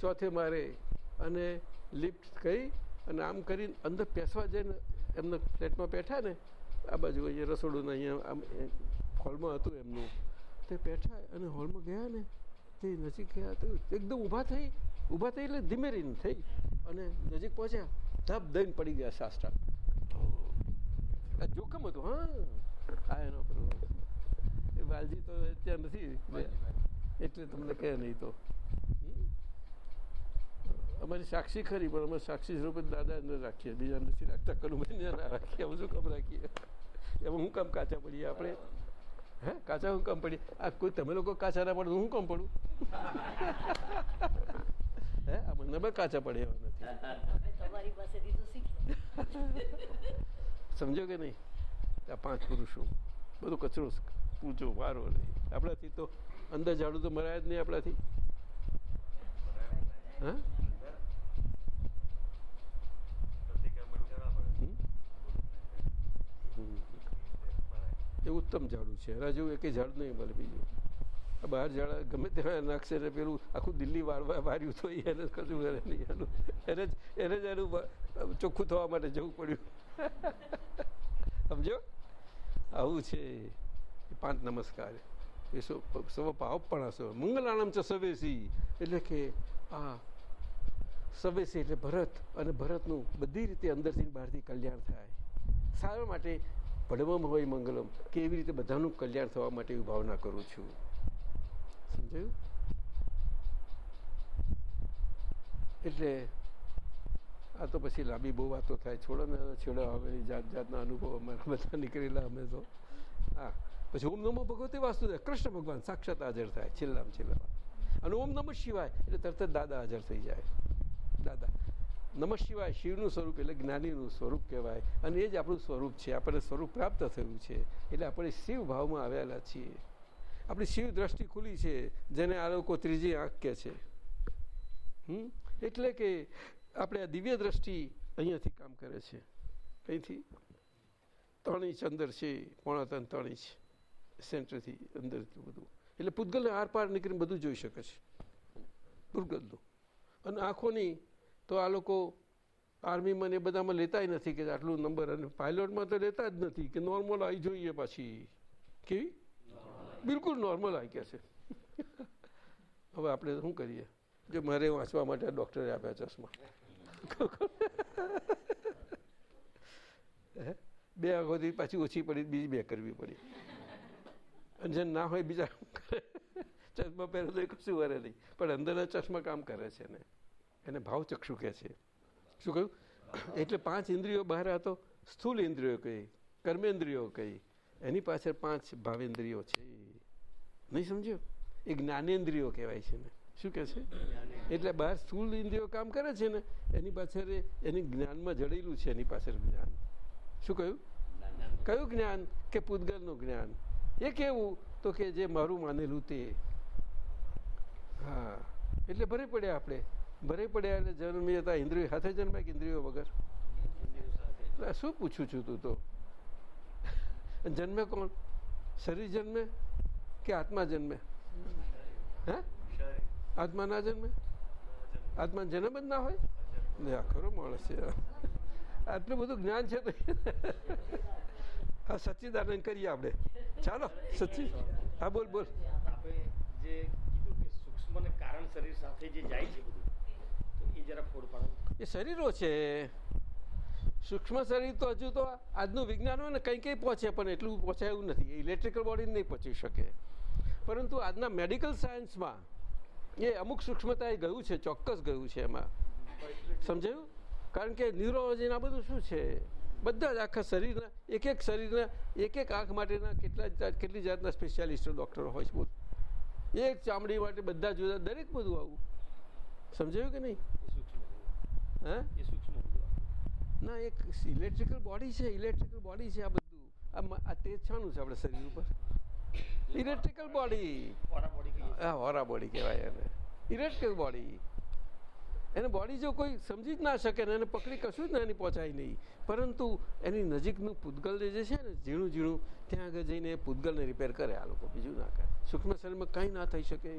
ચોથે મારે અને લિફ્ટ કરી અને આમ કરીને અંદર પેસવા જઈને એમના ફ્લેટમાં બેઠા ને, આ બાજુ અહીંયા રસોડું અહીંયા આમ હોલમાં હતું એમનું. તે બેઠા અને હોલમાં ગયા ને, તે નજીક ગયા તો એકદમ ઊભા થઈ ઊભા થઈ એટલે ધીમે રીને થઈ. અને નજીક પહોંચ્યા, ધબ દઈને પડી ગયા શાસ્ત્ર જોખમ હતું, હા. આ એનો એ વાલજી તો ત્યાં નથી. એટલે તમને કહે નહીં તો. અમારી સાક્ષી ખરી, પણ અમે સાક્ષી સ્વરૂપે દાદા અંદર રાખીએ. બીજા નથી રાખતા, કનુભાઈને ના રાખીએ. અમે શું કામ રાખીએ? એમાં હું કામ કાચા પડીએ આપણે? હે? કાચા હું કામ પડીએ? આ કોઈ તમે લોકો કાચા ના પડે હું કામ પડું? હે? આ મને નબળા કાચા પડે એવા નથી. સમજો કે નહીં? આ પાંચ પુરુષો. બધો કચરો પૂજો વારો નહીં આપણાથી તો અંદર ઝાડુ તો મરાય જ નહીં આપણાથી. હા. એ ઉત્તમ ઝાડુ છે. રાજુ એક ઝાડ નહીં મળે બીજું. બહાર જણા ગમે ત્યાં નાખશે ને પેલું આખું દિલ્હી વાળવા વાર્યું તો એને કશું કરે નહીં. એનું, એને જ એને જ એનું ચોખ્ખું થવા માટે જવું પડ્યું. સમજો? આવું છે. પાંચ નમસ્કાર. એ સૌ, સવ પાવપણા હશો. મંગલાણમ છે સવેસી. એટલે કે આ સવેસી એટલે ભરત અને ભરતનું બધી રીતે અંદરથી બહારથી કલ્યાણ થાય. સારા માટે પડવામાં હોય મંગલમ. કે એવી રીતે બધાનું કલ્યાણ થવા માટે એવી ભાવના કરું છું. સમજાયું એટલે આ તો પછી લાંબી બહુ વાતો થાય. છોડો ને, છેડો, હવે જાત જાતના અનુભવ અમારા બધા નીકળેલા અમે તો. હા, પછી ઓમ નમો ભગવતે થાય કૃષ્ણ ભગવાન સાક્ષાત હાજર થાય, છેલ્લામાં છેલ્લામાં. અને ઓમ નમઃ શિવાય, એટલે તરત જ દાદા હાજર થઈ જાય. દાદા. નમઃ શિવાય શિવનું સ્વરૂપ એટલે જ્ઞાનીનું સ્વરૂપ કહેવાય. અને એ જ આપણું સ્વરૂપ છે. આપણને સ્વરૂપ પ્રાપ્ત થયું છે. એટલે આપણે શિવ ભાવમાં આવેલા છીએ. આપણી શિવ દ્રષ્ટિ ખુલી છે, જેને આ લોકો ત્રીજી આંખ કહે છે. હમ? એટલે કે આપણે આ દિવ્ય દ્રષ્ટિ અહીંયાથી કામ કરે છે. અહીંથી ત્રણ ઇંચ અંદર છે પોણા ત્રણ ત્રણ ઇંચ સેન્ટરથી અંદર બધું. એટલે પૂતગલને આરપાર નીકળીને બધું જોઈ શકે છે. પૂતગલનું અને આંખોની તો આ લોકો આર્મીમાં એ બધામાં લેતા નથી કે આટલું નંબર. અને પાયલોટમાં તો લેતા જ નથી, કે નોર્મલ આવી જોઈએ પાછી. કેવી? બિલકુલ નોર્મલ આવી છે હવે આપણે શું કરીએ? જો મારે વાંચવા માટે ડૉક્ટરે આપ્યા ચશ્મા. બે આંખોથી પાછી ઓછી પડી, બીજી બે કરવી પડી. અને જે ના હોય બીજા ચશ્મા પહેરે તો એ કશું વરે નહીં. પણ અંદરના ચશ્મા કામ કરે છે ને એને ભાવ ચક્ષુ કહે છે. શું કહ્યું? એટલે પાંચ ઇન્દ્રિયો બહાર આ સ્થૂલ ઇન્દ્રિયો કહી, કર્મેન્દ્રિયો કહી. એની પાછળ પાંચ ભાવેન્દ્રિયો છે. નહીં સમજ્યો? એ જ્ઞાનેન્દ્રિયો કહેવાય છે ને શું કહે છે? એટલે બહાર સ્થૂલ ઇન્દ્રિયો કામ કરે છે ને, એની પાછળ એની જ્ઞાનમાં જડેલું છે, એની પાછળ જ્ઞાન. શું કહ્યું? કયું જ્ઞાન? કે પૂતગલનું જ્ઞાન. એ કેવું? તો કે જે મારું માનેલું તે. હા. એટલે ભરે પડ્યા આપણે. ભરે પડ્યા એટલે જન્મી હતા ઇન્દ્રિયો હાથે જન્માય કે ઇન્દ્રિયો વગર? શું પૂછું છું તું તો? જન્મે કોણ? શરીર જન્મે? કે આત્મા જન્મે? હે? આત્મા ના જન્મે? આત્મા જન્મ જ ના હોય? ને ખરો માણસ છે. આટલું બધું જ્ઞાન છે તો હા સચ્ચિદાનંદ કરીએ આપણે. ચાલો સચ્ચિ હા બોલ બોલ. જે કીધું કે સૂક્ષ્મ કારણ શરીર સાથે જે જાય છે બધું તો એ જરા ફોડ પાડો. એ શરીરો છે. સૂક્ષ્મ શરીર તો હજુ તો આજનું વિજ્ઞાન હોય ને કંઈ કંઈ પહોંચે પણ એટલું પહોંચાય એવું નથી ઇલેક્ટ્રિકલ બોડી નહીં પહોંચી શકે. પરંતુ આજના મેડિકલ સાયન્સમાં એ અમુક સૂક્ષ્મતાએ ગયું છે, ચોક્કસ ગયું છે એમાં. સમજાયું? કારણ કે ન્યુરોલોજીના બધું શું છે? બધા જ આખા શરીરના, એક એક શરીરના, એક એક આંખ માટેના કેટલા કેટલી જાતના સ્પેશિયાલિસ્ટો, ડૉક્ટરો હોય છે બધું એક ચામડી માટે બધા જુદા, દરેક બધું આવું. સમજાયું કે નહીં? હા? ના, એક ઇલેક્ટ્રિકલ બોડી છે ઇલેક્ટ્રિકલ બોડી છે આ બધું. આ તેજ છાનું છે આપણા શરીર ઉપર. ઇલેક્ટ્રિકલ બોડી હા હોરા બોડી કહેવાય એને. ઇલેક્ટ્રિકલ બોડી એને બોડી જો કોઈ સમજી જ ના શકે ને એને પકડી કશું જ એની પહોંચાય નહીં. પરંતુ એની નજીકનું પૂતગલ જે છે ને ઝીણું ઝીણું ત્યાં આગળ જઈને પૂતગલને રિપેર કરે આ લોકો બીજું ના કરે. સૂક્ષ્મ શરીરમાં કંઈ ના થઈ શકે.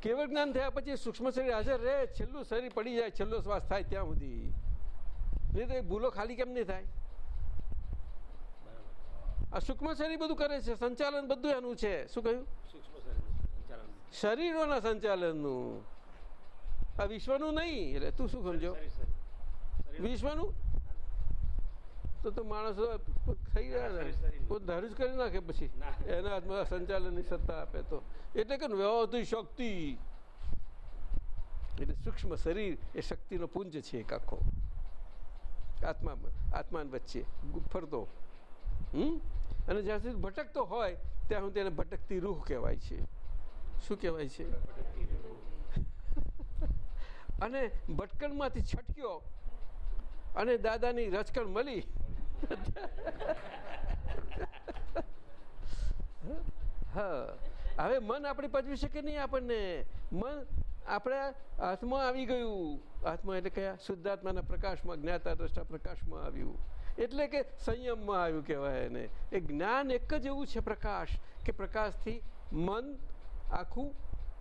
કેવળ જ્ઞાન થયા પછી સૂક્ષ્મ શરીર હાજર રહે છેલ્લું શરીર પડી જાય છેલ્લો શ્વાસ થાય ત્યાં સુધી. નહીં તો એ ભૂલો ખાલી કેમ નહીં થાય? આ સૂક્ષ્મ શરીર બધું કરે છે. સંચાલન બધું એનું છે. શું કહ્યું? શરીરોના સંચાલનનું. આ વિશ્વનું નહીં. એટલે તું શું સમજો? વિશ્વનું? તો તો માણસો થઈ ગયા ને. કોઈ ધારું જ કરી નાખે પછી. એના હાથમાં સંચાલનની સત્તા આપે તો. એટલે કે વ્યવહારથી શક્તિ. એટલે સૂક્ષ્મ શરીર એ શક્તિનો પુંજ છે એક આખો. આત્મા આત્માન વચ્ચે. ફરતો. હમ? અને જ્યાં સુધી ભટકતો હોય ત્યાં સુધી એને ભટકતી રૂહ કહેવાય છે. શું કહેવાય છે? અને ભટકણમાંથી છટક્યો અને દાદાની રચકણ મળી. હા હવે મન આપણે પચવી શકે નહીં આપણને? મન આપણા હાથમાં આવી ગયું. હાથમાં એટલે કયા? શુદ્ધાત્માના પ્રકાશમાં જ્ઞાતા દ્રષ્ટા પ્રકાશમાં આવ્યું. એટલે કે સંયમમાં આવ્યું કહેવાય એને. એ જ્ઞાન એક જ એવું છે પ્રકાશ કે પ્રકાશથી મન આખું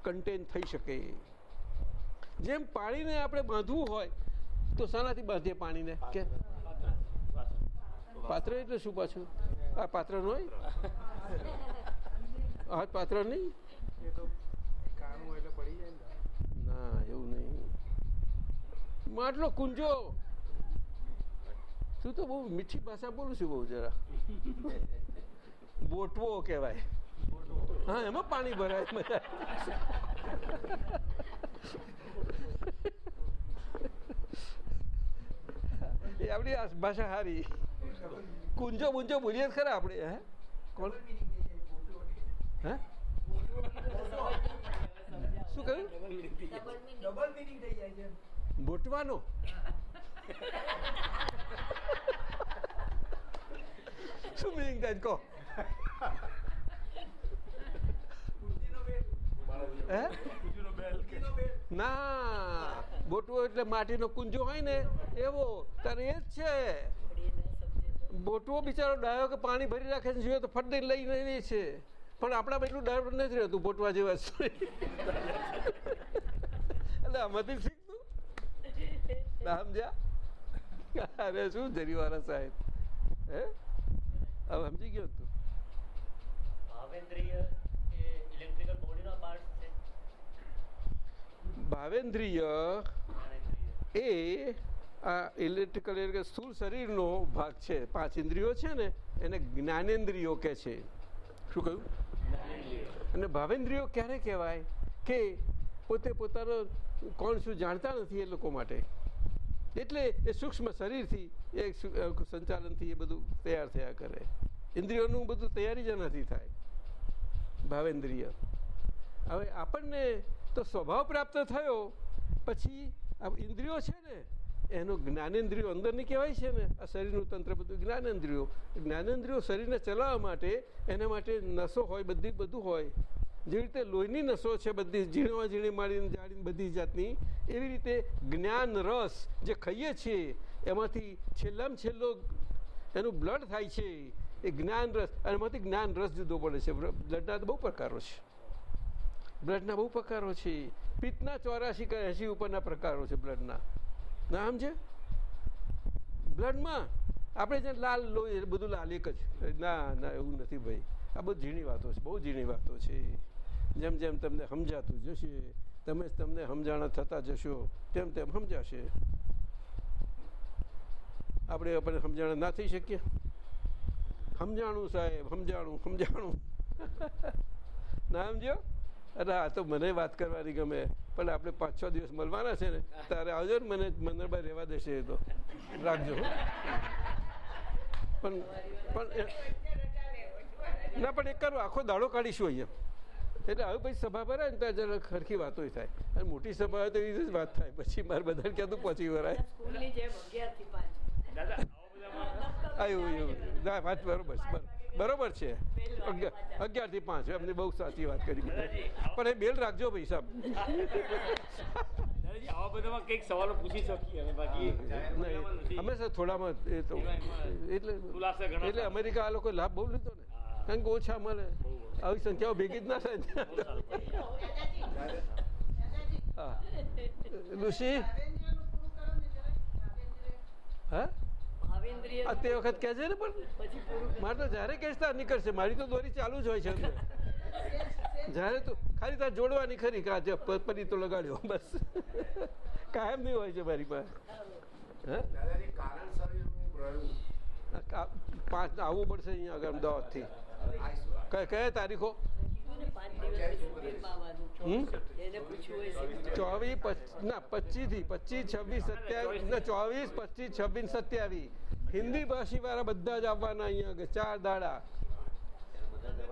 કન્ટેન થઈ શકે. જેમ પાણીને આપણે બાંધવું હોય તો શાનાથી બાંધીએ પાણીને. કે? પાત્ર એટલે શું પાછું? આ પાત્ર નો આ પાત્ર નહીં? તો પડી જાય ના એવું નહીં. માટલો કુંજો. તું તો બહુ મીઠી ભાષા બોલું છું બહુ જરા. બોટવો કહેવાય. હા એમાં પાણી ભરાય. બધા એ આપણી ભાષા સારી કુંજો બુંજો બોલીએ જ ખરા આપણે હે? કોણ? હે? શું કહ્યું? બોટવાનો? શું મિનિંગ થાય કહો હે ના બોટવો એટલે માટીનો કુંજો હોય ને એવો તારે એ જ છે બોટવો બિચારો ડાયો કે પાણી ભરી રાખે છે જોઈએ તો ફટ લઈને લે છે પણ આપણામાં એટલું ડાયો નથી રહેતું બોટવા જેવા એટલે આમાંથી શીખતું સમજ્યા અરે શું જરીવાળા સાહેબ? હે? હવે સમજી ગયો તું. ભાવેન્દ્રિય એ ઇલેક્ટ્રિકલ બોડીનો પાર્ટ છે. ભાવેન્દ્રિય એ આ ઇલેક્ટ્રિકલ એટલે સ્થૂળ શરીરનો ભાગ છે. પાંચ ઇન્દ્રિયો છે ને એને જ્ઞાનેન્દ્રિયો કે છે. શું કહ્યું? અને ભાવેન્દ્રિયો ક્યારે કહેવાય? કે પોતે પોતાનો કોણ શું જાણતા નથી એ લોકો માટે. એટલે એ સૂક્ષ્મ શરીરથી, એ સંચાલનથી એ બધું તૈયાર થયા કરે. ઇન્દ્રિયોનું બધું તૈયારી જ નથી થાય. ભાવેન્દ્રિય. હવે આપણને તો સ્વભાવ પ્રાપ્ત થયો, પછી આ ઇન્દ્રિયો છે ને, એનું જ્ઞાનેન્દ્રિયો અંદરની કહેવાય છે ને, આ શરીરનું તંત્ર બધું જ્ઞાનેન્દ્રિયો. જ્ઞાનેન્દ્રિયો શરીરને ચલાવવા માટે એના માટે નસો હોય બધી, બધું હોય. જેવી રીતે લોહીની નસો છે, બધી ઝીણવા ઝીણી મારીને જાળીને બધી જાતની, એવી રીતે જ્ઞાન રસ જે ખાઈએ છીએ, એમાંથી છેલ્લામાં છેલ્લો એનું બ્લડ થાય છે, એ જ્ઞાન રસ, અને એમાંથી જ્ઞાન રસ જુદો પડે છે. બ્લડના બહુ પ્રકારો છે. બ્લડના બહુ પ્રકારો છે. પિત્તના ચોરાશી કે એંશી ઉપરના પ્રકારો છે બ્લડના. ના સમજે? બ્લડમાં આપણે જે લાલ લોહી બધું લાલ એક જ. ના ના, એવું નથી ભાઈ. આ બહુ ઝીણી વાતો છે, બહુ ઝીણી વાતો છે. જેમ જેમ તમને સમજાતું જશે, તમે તમને સમજાણા થતા જશો, તેમ તેમ સમજાશે. આપણે આપણે સમજાણા ના થઈ શકીએ? સમજાણું સાહેબ, સમજાણું સમજાણું. ના સમજ્યો? અરે આ તો મને વાત કરવાની ગમે, પણ આપણે પાંચ છ દિવસ મળવાના છે ને, તારે આવજો ને મને મંદરભાઈ રહેવા દેશે એ તો. રાખજો. પણ પણ ના, પણ એક કરો, આખો દાડો કાઢીશું અહીંયા. એટલે હવે પછી સભા ભરાય ને ત્યાં જરા ખરખી વાતો થાય. અને મોટી સભા હોય તો એવી જ વાત થાય. પછી મારે બધાને ક્યાં તું પહોંચી વરાય સ્કૂલની જેમ અગિયારથી પાંચ. દાદા આ એવું ના વાત બરોબર બરોબર. છે. અગિયાર અગિયારથી પાંચ. એમને બહુ સાચી વાત કરી. પણ એ બેલ રાખજો ભાઈ સાહેબ. દાદાજી આવા બધામાં કંઈક સવાલો પૂછી શકીએ અમે હંમેશા થોડામાં એ તો એટલે એટલે અમેરિકા આ લોકો લાભ બહુ લીધો ને. કારણ કે ઓછા મળે. આવી સંખ્યાઓ ભેગી જ ના થાય. હા. ઋષિ? હા? તે વખત કહે છે ને પણ? મારે તો જ્યારે કહીશ ત્યાં નીકળશે. મારી તો દોરી ચાલુ જ હોય છે અંદર. જ્યારે તો ખાલી તાર જોડવાની ખરી કે પરી તો લગાડ્યો. બસ. કાયમ નહીં હોય છે મારી પાસે. પાંચ આવવું પડશે અહીંયા આગળ અમદાવાદથી. કયા કયા તારીખો?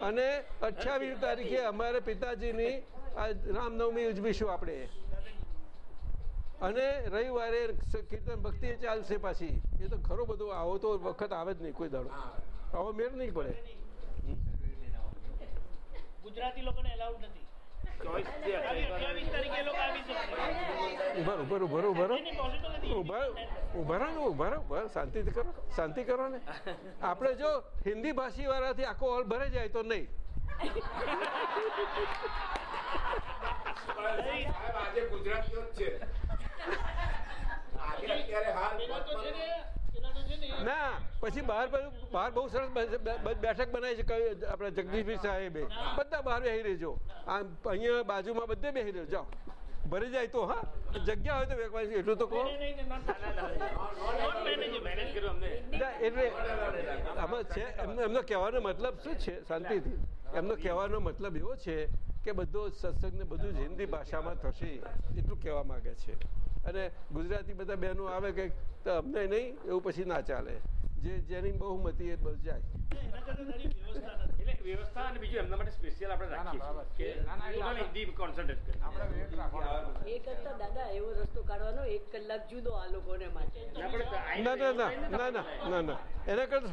અને અઠ્યાવીસ તારીખે અમારે પિતાજીની આ રામનવમી ઉજવીશું આપણે. અને રવિવારે કીર્તન ભક્તિ ચાલશે પાછી. એ તો ખરો બધો આવો તો વખત આવે જ નહીં કોઈ દાડો. આવો મેળ નહીં પડે. ગુજરાતી લોકોને એલાઉડ નથી. શાંતિથી કરો શાંતિ કરો ને. આપણે જો હિન્દી ભાષી વાળાથી આખો હોલ ભરે જાય તો નહીં. આજે ગુજરાતીઓ જ છે. આજે અત્યારે હાલ છે ને પછી બહાર બહાર બહુ સરસ બેઠક બનાવી છે આપણે જગદીશભાઈ સાહેબે. બધા બહાર બેસી રહેજો આમ અહીંયા બાજુમાં બધે બેસી રહેજો જાઓ. ભરી જાય તો હા. જગ્યા હોય તો વેકવાની એટલું તો કહો. એટલે આમાં છે એમનો એમનો કહેવાનો મતલબ શું છે? શાંતિથી. એમનો કહેવાનો મતલબ એવો છે કે બધો સત્સંગ ને બધું જ હિન્દી ભાષામાં થશે એટલું કહેવા માંગે છે. અને ગુજરાતી બધા બહેનો આવે કે તો અમને નહીં એવું પછી ના ચાલે. જે જેની બહુમતી એ બધું જાય. ઉભારો કરતાં તારી વ્યવસ્થા નથી. એટલે વ્યવસ્થા અને બીજું એમના માટે સ્પેશિયલ આપણે રાખીએ છીએ કે ના, ના, એટલે ટોટલ હિન્દી કોન્સન્ટ્રેટ કરીએ. આપણે વેટ રાખવાનો એ કરતા દાદા એવો રસ્તો કાઢવાનો એક કલાક જુદો આ લોકોને માટે. ના, ના ના ના ના ના ના ના કરતા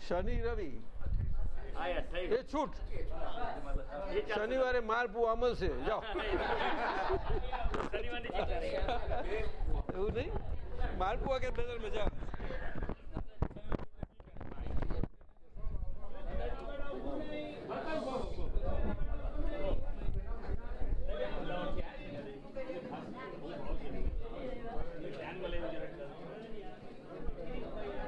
શનિ રવિ. એ છૂટ. શનિવારે માર પૂવા મળશે જાઓ. એવું નહીં? માર પૂવા કે બેદર મજા આવે.